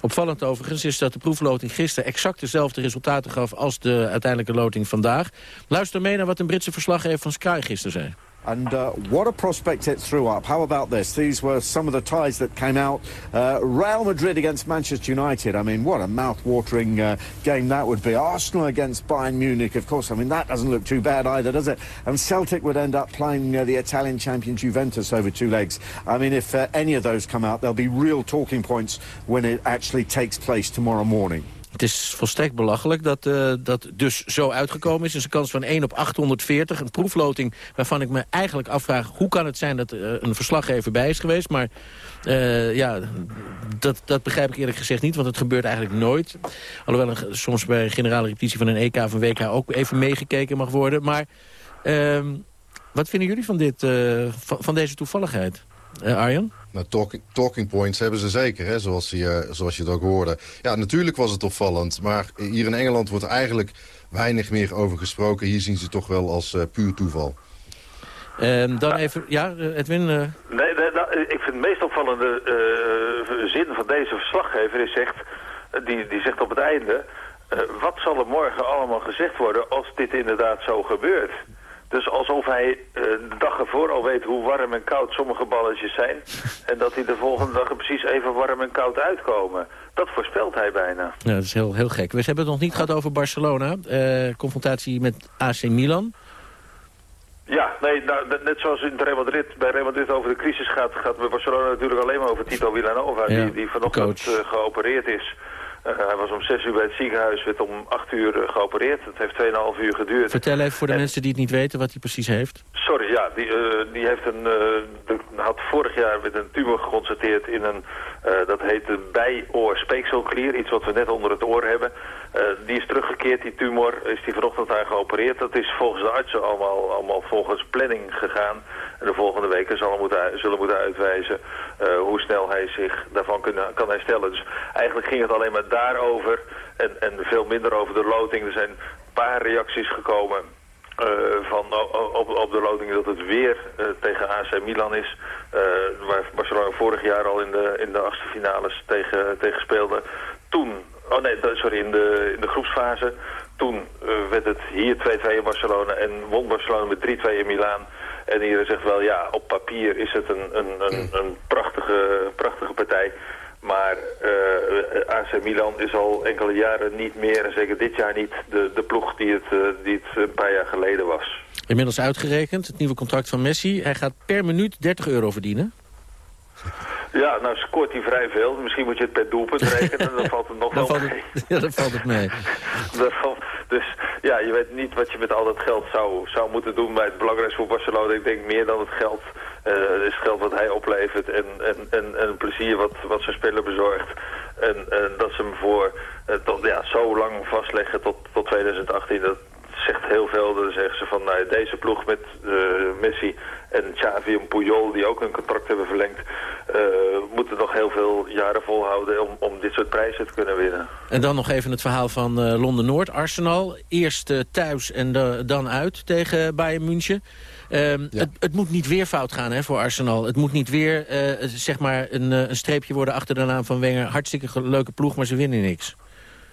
Opvallend overigens is dat de proefloting gisteren exact dezelfde resultaten gaf als de uiteindelijke loting vandaag. Luister mee naar wat een Britse verslaggever van Sky gisteren zei. And uh, what a prospect it threw up. How about this? These were some of the ties that came out. Uh, Real Madrid against Manchester United. I mean, what a mouth-watering uh, game that would be. Arsenal against Bayern Munich, of course. I mean, that doesn't look too bad either, does it? And Celtic would end up playing uh, the Italian champion Juventus over two legs. I mean, if uh, any of those come out, there'll be real talking points when it actually takes place tomorrow morning. Het is volstrekt belachelijk dat uh, dat dus zo uitgekomen is. Het is een kans van 1 op 840. Een proefloting waarvan ik me eigenlijk afvraag... hoe kan het zijn dat er een verslaggever bij is geweest. Maar uh, ja, dat, dat begrijp ik eerlijk gezegd niet. Want het gebeurt eigenlijk nooit. Alhoewel soms bij generale repetitie van een EK of een WK... ook even meegekeken mag worden. Maar uh, wat vinden jullie van, dit, van deze toevalligheid? Arjan? Nou, talking, talking, points hebben ze zeker, hè, zoals, je, uh, zoals je het ook hoorde. Ja, natuurlijk was het opvallend. Maar hier in Engeland wordt eigenlijk weinig meer over gesproken. Hier zien ze toch wel als uh, puur toeval. Uh, dan even, ja, Edwin? Nee, nee nou, ik vind het meest opvallende uh, zin van deze verslaggever is zegt, die, die zegt op het einde... wat zal er morgen allemaal gezegd worden als dit inderdaad zo gebeurt? Dus alsof hij uh, de dag ervoor al weet hoe warm en koud sommige balletjes zijn. en dat die de volgende dag er precies even warm en koud uitkomen. Dat voorspelt hij bijna. Ja, dat is heel, heel gek. We hebben het nog niet gehad over Barcelona. Uh, confrontatie met AC Milan. Ja, nee, nou, net zoals in Real Madrid, bij Real Madrid over de crisis gaat... gaat bij Barcelona natuurlijk alleen maar over Tito Villanova... Ja, die, die vanochtend uh, geopereerd is... Uh, hij was om 6 uur bij het ziekenhuis, werd om 8 uur uh, geopereerd. Het heeft 2,5 uur geduurd. Vertel even voor de en... mensen die het niet weten wat hij precies heeft. Sorry, ja, die, uh, die heeft een, de, had vorig jaar met een tumor geconstateerd in een, dat heet de bijoor-speekselklier, iets wat we net onder het oor hebben. Die is teruggekeerd, die tumor, is die vanochtend aan geopereerd. Dat is volgens de artsen allemaal, allemaal volgens planning gegaan. En de volgende weken zal moeten, zullen moeten uitwijzen hoe snel hij zich daarvan kunnen, kan herstellen. Dus eigenlijk ging het alleen maar daarover en, en veel minder over de loting. Er zijn een paar reacties gekomen uh, van, op, op de loting dat het weer tegen AC Milan is. Uh, waar Barcelona vorig jaar al in de, in de achtste finales tegen, tegen speelde. Toen, oh nee, sorry, in de, in de groepsfase. Toen werd het hier 2-2 in Barcelona en won Barcelona met 3-2 in Milaan. En iedereen zegt wel, ja, op papier is het een, een, een, een prachtige, prachtige partij. Maar uh, AC Milan is al enkele jaren niet meer, en zeker dit jaar niet, de, de ploeg die het, uh, die het een paar jaar geleden was. Inmiddels uitgerekend, het nieuwe contract van Messi. Hij gaat per minuut 30 euro verdienen. Ja, nou scoort hij vrij veel. Misschien moet je het per doelpunt rekenen, dan valt het nog wel mee. ja, dan valt het mee. dus ja, je weet niet wat je met al dat geld zou, zou moeten doen bij het belangrijkste voor Barcelona. Ik denk meer dan het geld uh, is geld wat hij oplevert en, en, en, en plezier wat, wat zijn speler bezorgt. En, en dat ze hem voor uh, tot, ja, zo lang vastleggen tot, tot 2018, dat zegt heel veel. Dan zeggen ze van nou, deze ploeg met uh, Messi en Xavi en Puyol, die ook hun contract hebben verlengd, moeten nog heel veel jaren volhouden om, om dit soort prijzen te kunnen winnen. En dan nog even het verhaal van Londen-Noord, Arsenal. Eerst thuis en de, dan uit tegen Bayern München. Ehm, het, het, moet niet weer fout gaan hè, voor Arsenal. Het moet niet weer uh, zeg maar een, een, streepje worden achter de naam van Wenger. Hartstikke leuke ploeg, maar ze winnen niks.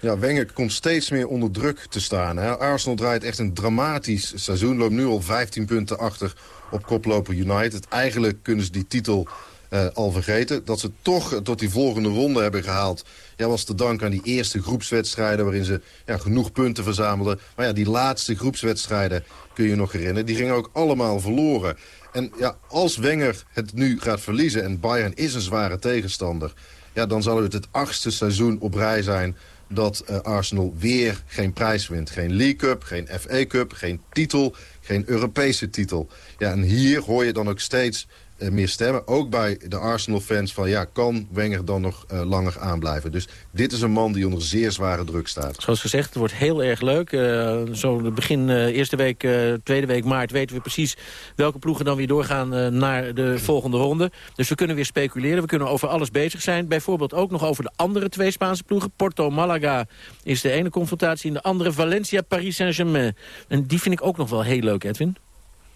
Ja, Wenger komt steeds meer onder druk te staan. Hè. Arsenal draait echt een dramatisch seizoen. Loopt nu al 15 punten achter op koploper United. Eigenlijk kunnen ze die titel uh, al vergeten. Dat ze toch tot die volgende ronde hebben gehaald... Ja, was te danken aan die eerste groepswedstrijden... waarin ze ja, genoeg punten verzamelden. Maar ja, die laatste groepswedstrijden, kun je nog herinneren... die gingen ook allemaal verloren. En ja, als Wenger het nu gaat verliezen... en Bayern is een zware tegenstander... Ja, dan zal het het achtste seizoen op rij zijn dat uh, Arsenal weer geen prijs wint. Geen League Cup, geen FA Cup, geen titel, geen Europese titel. Ja, en hier hoor je dan ook steeds meer stemmen. Ook bij de Arsenal-fans van ja, kan Wenger dan nog uh, langer aanblijven. Dus dit is een man die onder zeer zware druk staat. Zoals gezegd, het wordt heel erg leuk. Uh, zo begin eerste week, tweede week maart weten we precies welke ploegen dan weer doorgaan naar de volgende ronde. Dus we kunnen weer speculeren. We kunnen over alles bezig zijn. Bijvoorbeeld ook nog over de andere twee Spaanse ploegen. Porto Malaga is de ene confrontatie en de andere Valencia Paris Saint-Germain. En die vind ik ook nog wel heel leuk, Edwin.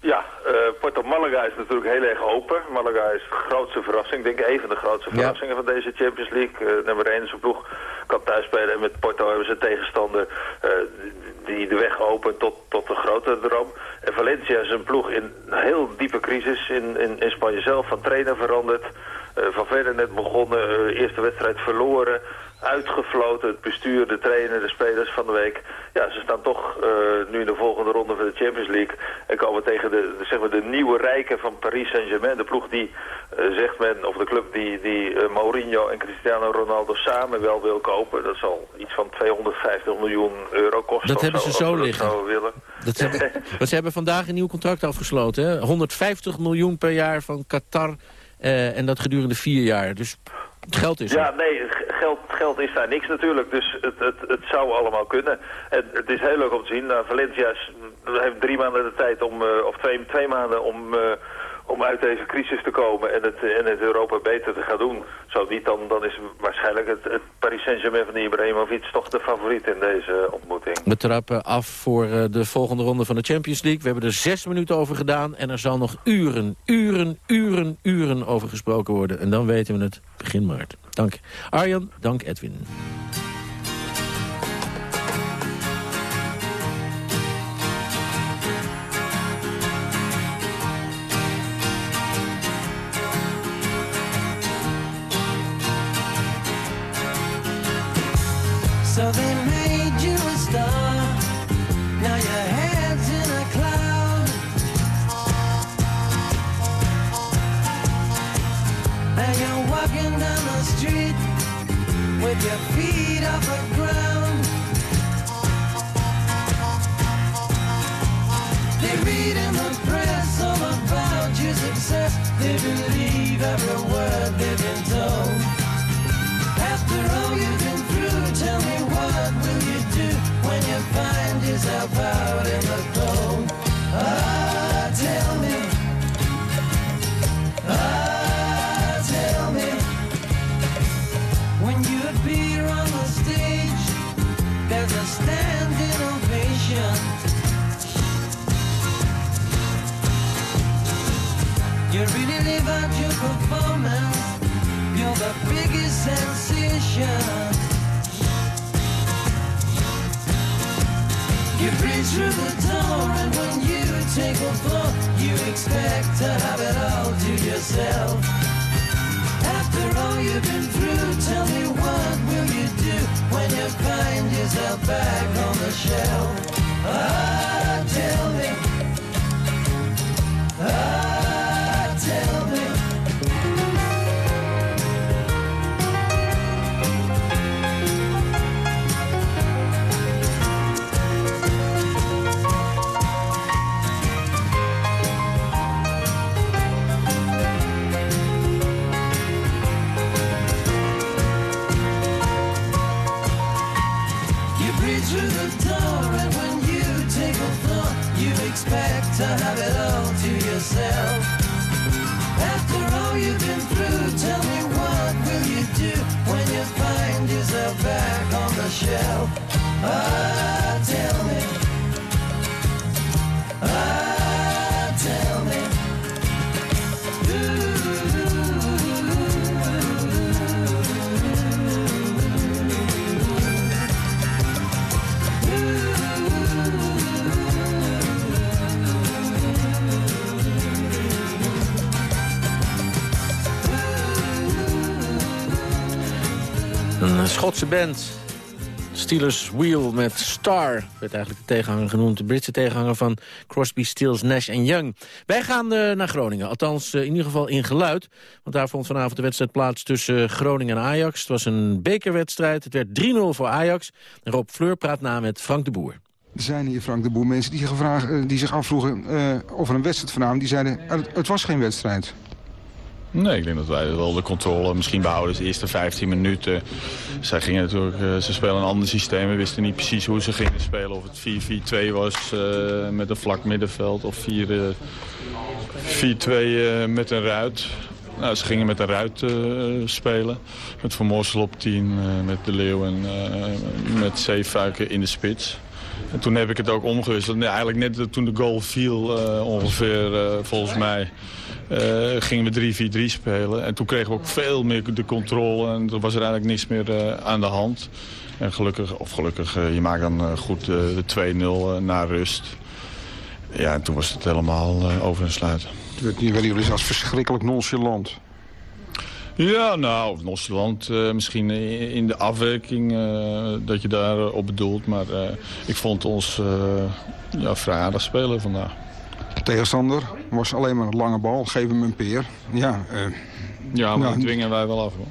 Ja, Malaga is natuurlijk heel erg open. Malaga is de grootste verrassing, denk ik, een van de grootste verrassingen van deze Champions League. Uh, nummer 1 is een ploeg, kan thuis spelen en met Porto hebben ze een tegenstander uh, die de weg opent tot, tot een grotere droom. En Valencia is een ploeg in een heel diepe crisis in, in, in Spanje zelf, van trainer veranderd. van verder net begonnen, eerste wedstrijd verloren uitgefloten. Het bestuur, de trainer, de spelers van de week. Ja, ze staan toch uh, nu in de volgende ronde van de Champions League. En komen tegen de, zeg maar de nieuwe rijken van Paris Saint-Germain. De ploeg die, uh, zegt men, of de club die, die uh, Mourinho en Cristiano Ronaldo samen wel wil kopen. Dat zal iets van 250 miljoen euro kosten. Dat hebben zo, ze zo liggen. Willen. Dat hebben, want ze hebben vandaag een nieuw contract afgesloten. Hè? 150 miljoen per jaar van Qatar. en dat gedurende vier jaar. Dus het geld is Ja, nee, geld, geld is daar niks natuurlijk. Dus het, het, het zou allemaal kunnen. En het is heel leuk om te zien. Nou, Valencia heeft drie maanden de tijd om, uh, of twee, twee maanden om, uh, om uit deze crisis te komen en het, en het Europa beter te gaan doen. Zo niet, dan, dan is waarschijnlijk het, Paris Saint-Germain van Ibrahimovic toch de favoriet in deze ontmoeting. We trappen af voor uh, de volgende ronde van de Champions League. We hebben er zes minuten over gedaan en er zal nog uren, uren, uren, uren over gesproken worden. En dan weten we het begin maart. Dank Arjan, dank Edwin. With your feet off the ground. They read in the press all about your success. They believe every word they've been told. Sensation. You breathe through the door, and when you take a floor, you expect to have it all to yourself. After all you've been through, tell me what will you do when you find yourself back on the shelf? Ah, tell me. Ah, yourself. After all you've been through, tell me what will you do when you find yourself back on the shelf? Ah, tell Schotse band. Steelers Wheel met Star. Werd eigenlijk de tegenhanger genoemd. De Britse tegenhanger van Crosby, Stills, Nash en Young. Wij gaan eh, naar Groningen. Althans, eh, in ieder geval in geluid. Want daar vond vanavond de wedstrijd plaats tussen eh, Groningen en Ajax. Het was een bekerwedstrijd. Het werd 3-0 voor Ajax. Rob Fleur praat na met Frank de Boer. Er zijn hier, Frank de Boer, mensen die, gevraagd, die zich afvroegen eh, over een wedstrijd vanavond. Die zeiden, het was geen wedstrijd. Nee, ik denk dat wij wel de controle misschien behouden. De eerste 15 minuten. Zij gingen natuurlijk, eh, ze spelen een ander systeem. We wisten niet precies hoe ze gingen spelen. Of het 4-4-2 was eh, met een vlak middenveld of 4, eh, 4-2 eh, met een ruit. Nou, ze gingen met een ruit spelen. Met Van Moorsel op 10, eh, met De Leeuw en met Zeefuiken in de spits. En toen heb ik het ook omgewisseld. Nee, eigenlijk net toen de goal viel, ongeveer volgens mij, gingen we 3-4-3 spelen. En toen kregen we ook veel meer de controle en er was er eigenlijk niks meer eh, aan de hand. En gelukkig, of gelukkig, eh, je maakt dan eh, goed eh, de 2-0 eh, na rust. Ja, en toen was het helemaal eh, over en sluiten. Het werd niet werden jullie als verschrikkelijk nonchalant. Ja, nou, nonchalant eh misschien in de afwerking eh, dat je daar eh, op bedoelt. Maar eh, ik vond ons eh, ja, vrij aardig spelen vandaag. Tegenstander was alleen maar een lange bal, geef hem een peer. Ja, eh, Ja, maar Nou, dat dwingen wij wel af hoor.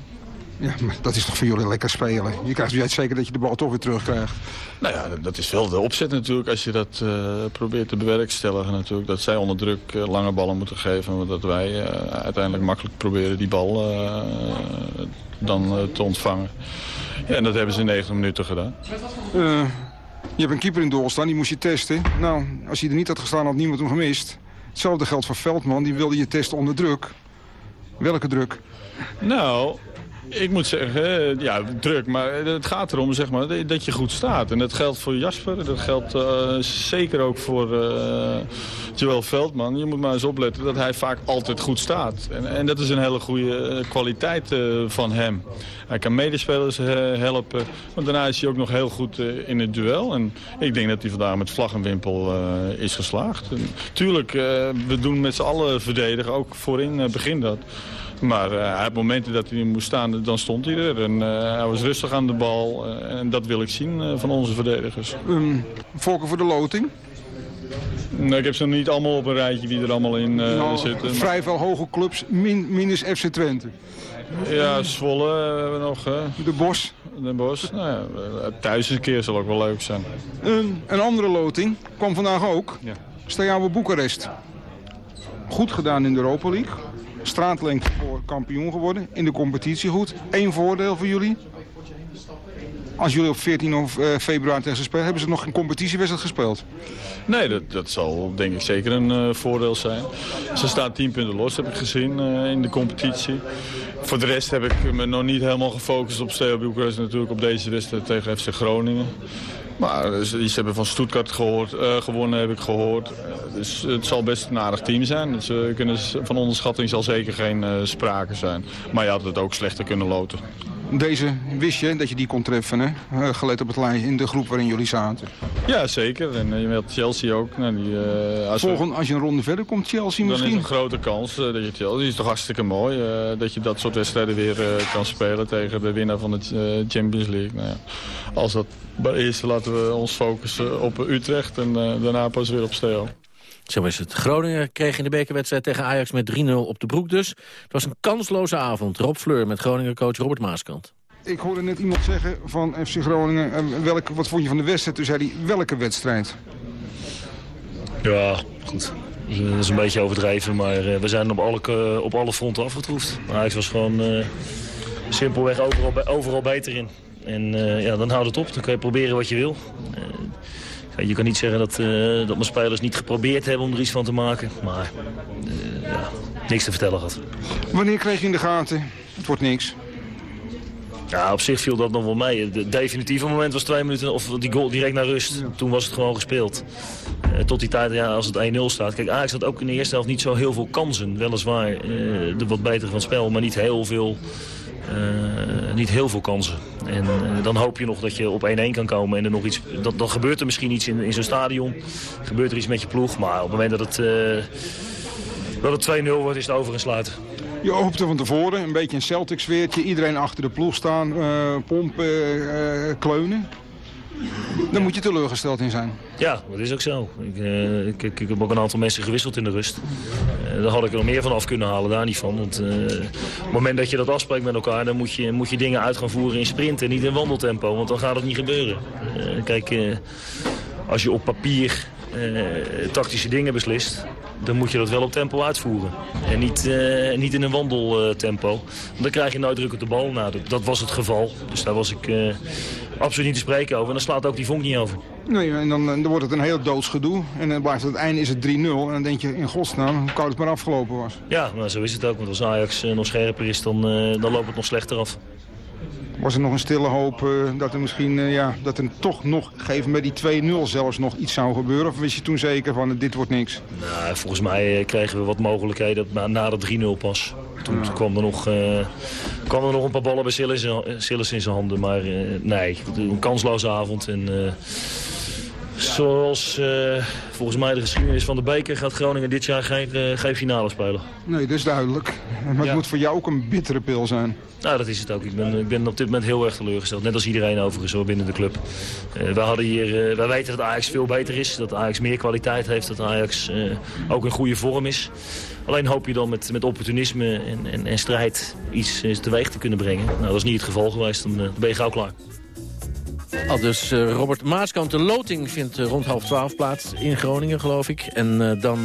ja, maar dat is toch voor jullie lekker spelen. Je, krijgt, je weet zeker dat je de bal toch weer terugkrijgt. Nou ja, dat- is wel de opzet natuurlijk als je dat eh, probeert te bewerkstelligen natuurlijk. Dat zij onder druk eh, lange ballen moeten geven. Maar dat wij uiteindelijk makkelijk proberen die bal dan te ontvangen. Ja, en dat hebben ze in 90 minuten gedaan. Je hebt een keeper in doel staan, die moest je testen. Nou, als hij er niet had gestaan, had niemand hem gemist. Hetzelfde geldt voor Veldman, die wilde je testen onder druk. Welke druk? Nou, ik moet zeggen, eh, ja, druk, maar het gaat erom zeg maar, dat je goed staat. En dat geldt voor Jasper, dat geldt eh, zeker ook voor eh Joël Veldman. Je moet maar eens opletten dat hij vaak altijd goed staat. En, en dat is een hele goede kwaliteit van hem. Hij kan medespelers helpen, maar daarna is hij ook nog heel goed in het duel. En ik denk dat hij vandaag met vlag en wimpel is geslaagd. En, tuurlijk, we doen met z'n allen verdedigen, ook voorin begint dat. Maar eh, op momenten dat hij moest staan, dan stond hij er. En eh, hij was rustig aan de bal. eh, en dat wil ik zien van onze verdedigers. Um, Volken voor de loting. Nou, ik heb ze nog niet allemaal op een rijtje wie er allemaal in Nou, zitten. vrij veel hoge clubs, min, minus FC Twente. Ja, Zwolle hebben we nog. de Bos. De Bos. Nou ja, thuis een keer zal ook wel leuk zijn. Een, een andere loting kwam vandaag ook. Ja. Steaua Boekarest. Goed gedaan in de Europa League. Straatlengte voor kampioen geworden. In de competitie goed. Eén voordeel voor jullie. Als jullie op 14 of, eh, februari tegen ze spelen, hebben ze nog geen competitiewedstrijd gespeeld. Nee, dat, dat zal denk ik zeker een eh, voordeel zijn. Ze staan 10 punten los, heb ik gezien, eh, in de competitie. Voor de rest heb ik me nog niet helemaal gefocust op Steaua Bucharest. Natuurlijk op deze wedstrijd tegen FC Groningen. Maar ze, hebben van Stuttgart gehoord, eh, gewonnen, heb ik gehoord. Eh, dus het zal best een aardig team zijn. Dus, eh, kunnen, van onderschatting zal zeker geen sprake zijn. Maar je had het ook slechter kunnen loten. Deze wist je dat je die kon treffen, hè? Eh, gelet op het lijn in de groep waarin jullie zaten. Ja, zeker. En eh, je had Chelsea ook. Nou, die, eh, als we- als je een ronde verder komt, Chelsea Dan is misschien. een grote kans dat je Chelsea. Het is toch hartstikke mooi dat je dat soort wedstrijden weer kan spelen tegen de winnaar van de Champions League. Nou ja, als dat bij eerst laten we ons focussen op Utrecht en daarna pas weer op Steo. Zo is het. Groningen kreeg in de bekerwedstrijd tegen Ajax met 3-0 op de broek dus. Het was een kansloze avond. Rob Fleur met Groningen-coach Robert Maaskant. Ik hoorde net iemand zeggen van FC Groningen, eh, welke, wat vond je van de wedstrijd? Toen zei hij, welke wedstrijd? Ja, goed. Dat is een beetje overdreven, maar eh, we zijn op alle, op alle fronten afgetroefd. Ajax was gewoon eh, simpelweg overal, overal beter in. En eh, ja, dan houdt het op. Dan kun je proberen wat je wil. Eh, kijk, je kan niet zeggen dat, eh, dat mijn spelers niet geprobeerd hebben om er iets van te maken. Maar eh, ja, niks te vertellen gehad. Wanneer kreeg je in de gaten? Het wordt niks. Ja, op zich viel dat nog wel mee. Het definitieve moment was twee minuten, of die goal direct naar rust. Toen was het gewoon gespeeld. Eh, tot die tijd, ja, als het 1-0 staat. Kijk, Ajax had ook in de eerste helft niet zo heel veel kansen. Weliswaar eh, de wat beter van het spel, maar niet heel veel, niet heel veel kansen. En eh, dan hoop je nog dat je op 1-1 kan komen. En er nog iets, dat, dan gebeurt er misschien iets in, in zo'n stadion. Gebeurt er iets met je ploeg. Maar op het moment dat het, eh, dat het 2-0 wordt, is het over en sluiten. Je hoopte van tevoren, een beetje een Celtic sfeertje. Iedereen achter de ploeg staan, eh, pompen, eh, kleunen. Daar moet je teleurgesteld in zijn. Ja, dat is ook zo. Ik, eh, ik, ik, ik heb ook een aantal mensen gewisseld in de rust. Eh, daar had ik er nog meer van af kunnen halen, daar niet van. Want eh, op het moment dat je dat afspreekt met elkaar... dan moet je, moet je dingen uit gaan voeren in sprint en niet in wandeltempo. Want dan gaat het niet gebeuren. Kijk, als je op papier tactische dingen beslist... dan moet je dat wel op tempo uitvoeren. En niet, niet in een wandeltempo. Want dan krijg je nooit druk op de bal. Nou, dat, was het geval. Dus daar was ik absoluut niet te spreken over. En dan slaat ook die vonk niet over. Nee, en dan, dan wordt het een heel doods gedoe. En dan blijft het einde is het 3-0. En dan denk je, in godsnaam, hoe koud het maar afgelopen was. Ja, maar zo is het ook. Want als Ajax eh, nog scherper is, dan, eh, dan loopt het nog slechter af. Was er nog een stille hoop eh, dat er misschien, eh, ja, dat er toch nog, gegeven bij die 2-0 zelfs nog iets zou gebeuren? Of wist je toen zeker van, eh, dit wordt niks? Nou, volgens mij kregen we wat mogelijkheden na, de 3-0 pas. Toen, toen kwam, er nog, eh, kwam er nog een paar ballen bij Sillis in, Sillis in zijn handen. Maar nee, een kansloze avond. En, zoals eh, volgens mij de geschiedenis van de beker gaat Groningen dit jaar geen, eh, geen finale spelen. Nee, dat is duidelijk. Maar het moet voor jou ook een bittere pil zijn. Nou, dat is het ook. Ik ben, ik ben op dit moment heel erg teleurgesteld. Net als iedereen overigens hoor, binnen de club. Eh wij, hadden hier, wij weten dat Ajax veel beter is. Dat Ajax meer kwaliteit heeft. Dat Ajax ook in goede vorm is. Alleen hoop je dan met, met opportunisme en, en, en strijd iets teweeg te kunnen brengen. Nou, dat is niet het geval geweest. Dan ben je gauw klaar. Al dus eh, Robert Maaskant. De loting vindt eh, rond half twaalf plaats in Groningen, geloof ik. En eh, dan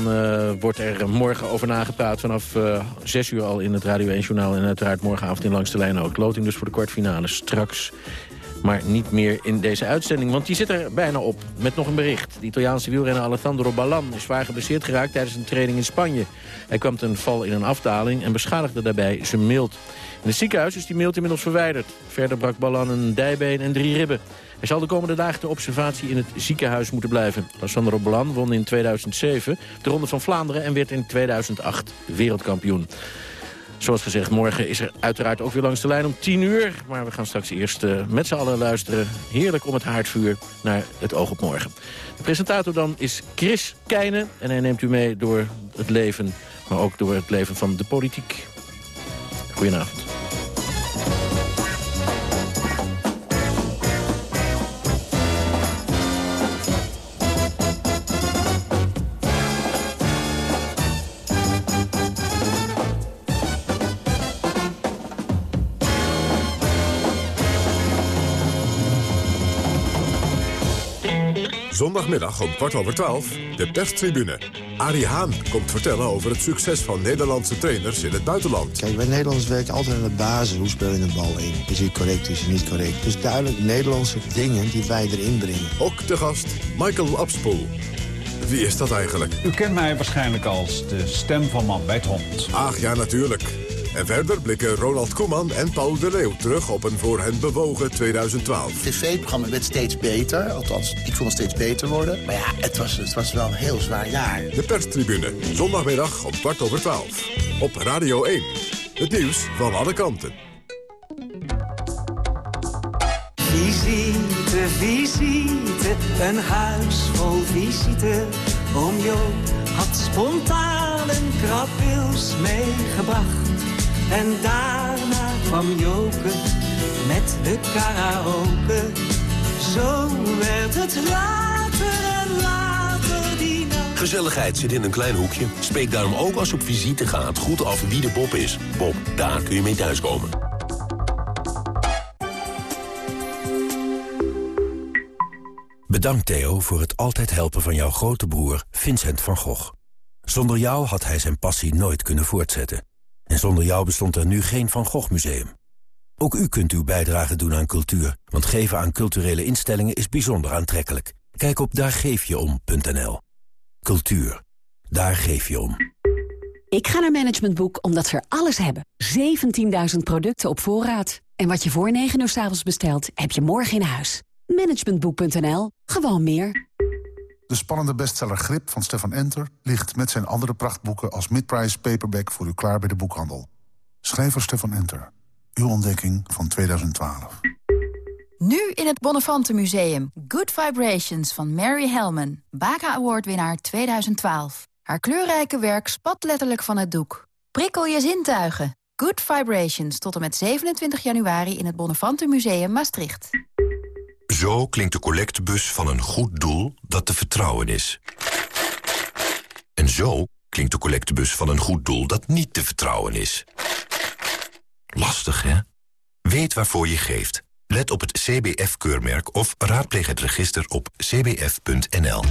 wordt er morgen over nagepraat vanaf zes uur al in het Radio 1 Journaal. En uiteraard morgenavond in Langs de Lijn ook. Loting dus voor de kwartfinale straks. Maar niet meer in deze uitzending, want die zit er bijna op. Met nog een bericht. De Italiaanse wielrenner Alessandro Ballan is zwaar geblesseerd geraakt tijdens een training in Spanje. Hij kwam ten val in een afdaling en beschadigde daarbij zijn mild. In het ziekenhuis is die mild inmiddels verwijderd. Verder brak Ballan een dijbeen en drie ribben. Hij zal de komende dagen ter observatie in het ziekenhuis moeten blijven. Alessandro Ballan won in 2007 de Ronde van Vlaanderen... en werd in 2008 wereldkampioen. Zoals gezegd, morgen is er uiteraard ook weer langs de lijn om 10 uur. Maar we gaan straks eerst eh, met z'n allen luisteren, heerlijk om het haardvuur, naar het oog op morgen. De presentator dan is Chris Keijnen en hij neemt u mee door het leven, maar ook door het leven van de politiek. Goedenavond. Zondagmiddag om kwart over twaalf, de perstribune. Arie Haan komt vertellen over het succes van Nederlandse trainers in het buitenland. Kijk, wij Nederlanders werken altijd aan de basis. Hoe speel je een bal in? Is hij correct, is hij niet correct? Dus duidelijk Nederlandse dingen die wij erin brengen. Ook de gast Michael Abspoel. Wie is dat eigenlijk? U kent mij waarschijnlijk als de stem van Man bij het Hond. Ach ja, natuurlijk. En verder blikken Ronald Koeman en Paul de Leeuw terug op een voor hen bewogen 2012. Het tv-programma werd steeds beter. Althans, ik vond het steeds beter worden. Maar ja, het was, het was wel een heel zwaar jaar. De perstribune, zondagmiddag om kwart over twaalf. Op Radio 1. Het nieuws van alle kanten. Visite, visite, een huis vol visite. Oom Joop had spontaan een krabwils meegebracht. En daarna kwam Joke met de karaoke. Zo werd het later en later die nacht. Gezelligheid zit in een klein hoekje. Spreek daarom ook als je op visite gaat goed af wie de Bob is. Bob, daar kun je mee thuiskomen. Bedankt Theo voor het altijd helpen van jouw grote broer Vincent van Gogh. Zonder jou had hij zijn passie nooit kunnen voortzetten. En zonder jou bestond er nu geen Van Gogh Museum. Ook u kunt uw bijdrage doen aan cultuur, want geven aan culturele instellingen is bijzonder aantrekkelijk. Kijk op daargeefjeom.nl. Cultuur, daar geef je om. Ik ga naar Management Boek omdat ze er alles hebben. 17.000 producten op voorraad. En wat je voor 9 uur s avonds bestelt, heb je morgen in huis. Managementboek.nl. Gewoon meer. De spannende bestseller Grip van Stefan Enter... ligt met zijn andere prachtboeken als midprice paperback... voor u klaar bij de boekhandel. Schrijver Stefan Enter. Uw ontdekking van 2012. Nu in het Bonnefante Museum. Good Vibrations van Mary Hellman. Baca Award winnaar 2012. Haar kleurrijke werk spat letterlijk van het doek. Prikkel je zintuigen. Good Vibrations tot en met 27 januari in het Bonnefante Museum Maastricht. Zo klinkt de collectebus van een goed doel dat te vertrouwen is. En zo klinkt de collectebus van een goed doel dat niet te vertrouwen is. Lastig, hè? Weet waarvoor je geeft. Let op het CBF-keurmerk of raadpleeg het register op cbf.nl.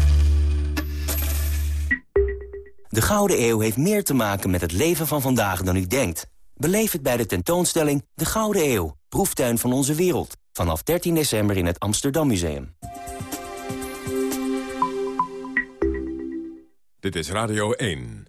De Gouden Eeuw heeft meer te maken met het leven van vandaag dan u denkt. Beleef het bij de tentoonstelling De Gouden Eeuw, proeftuin van onze wereld. Vanaf 13 december in het Amsterdam Museum. Dit is Radio 1.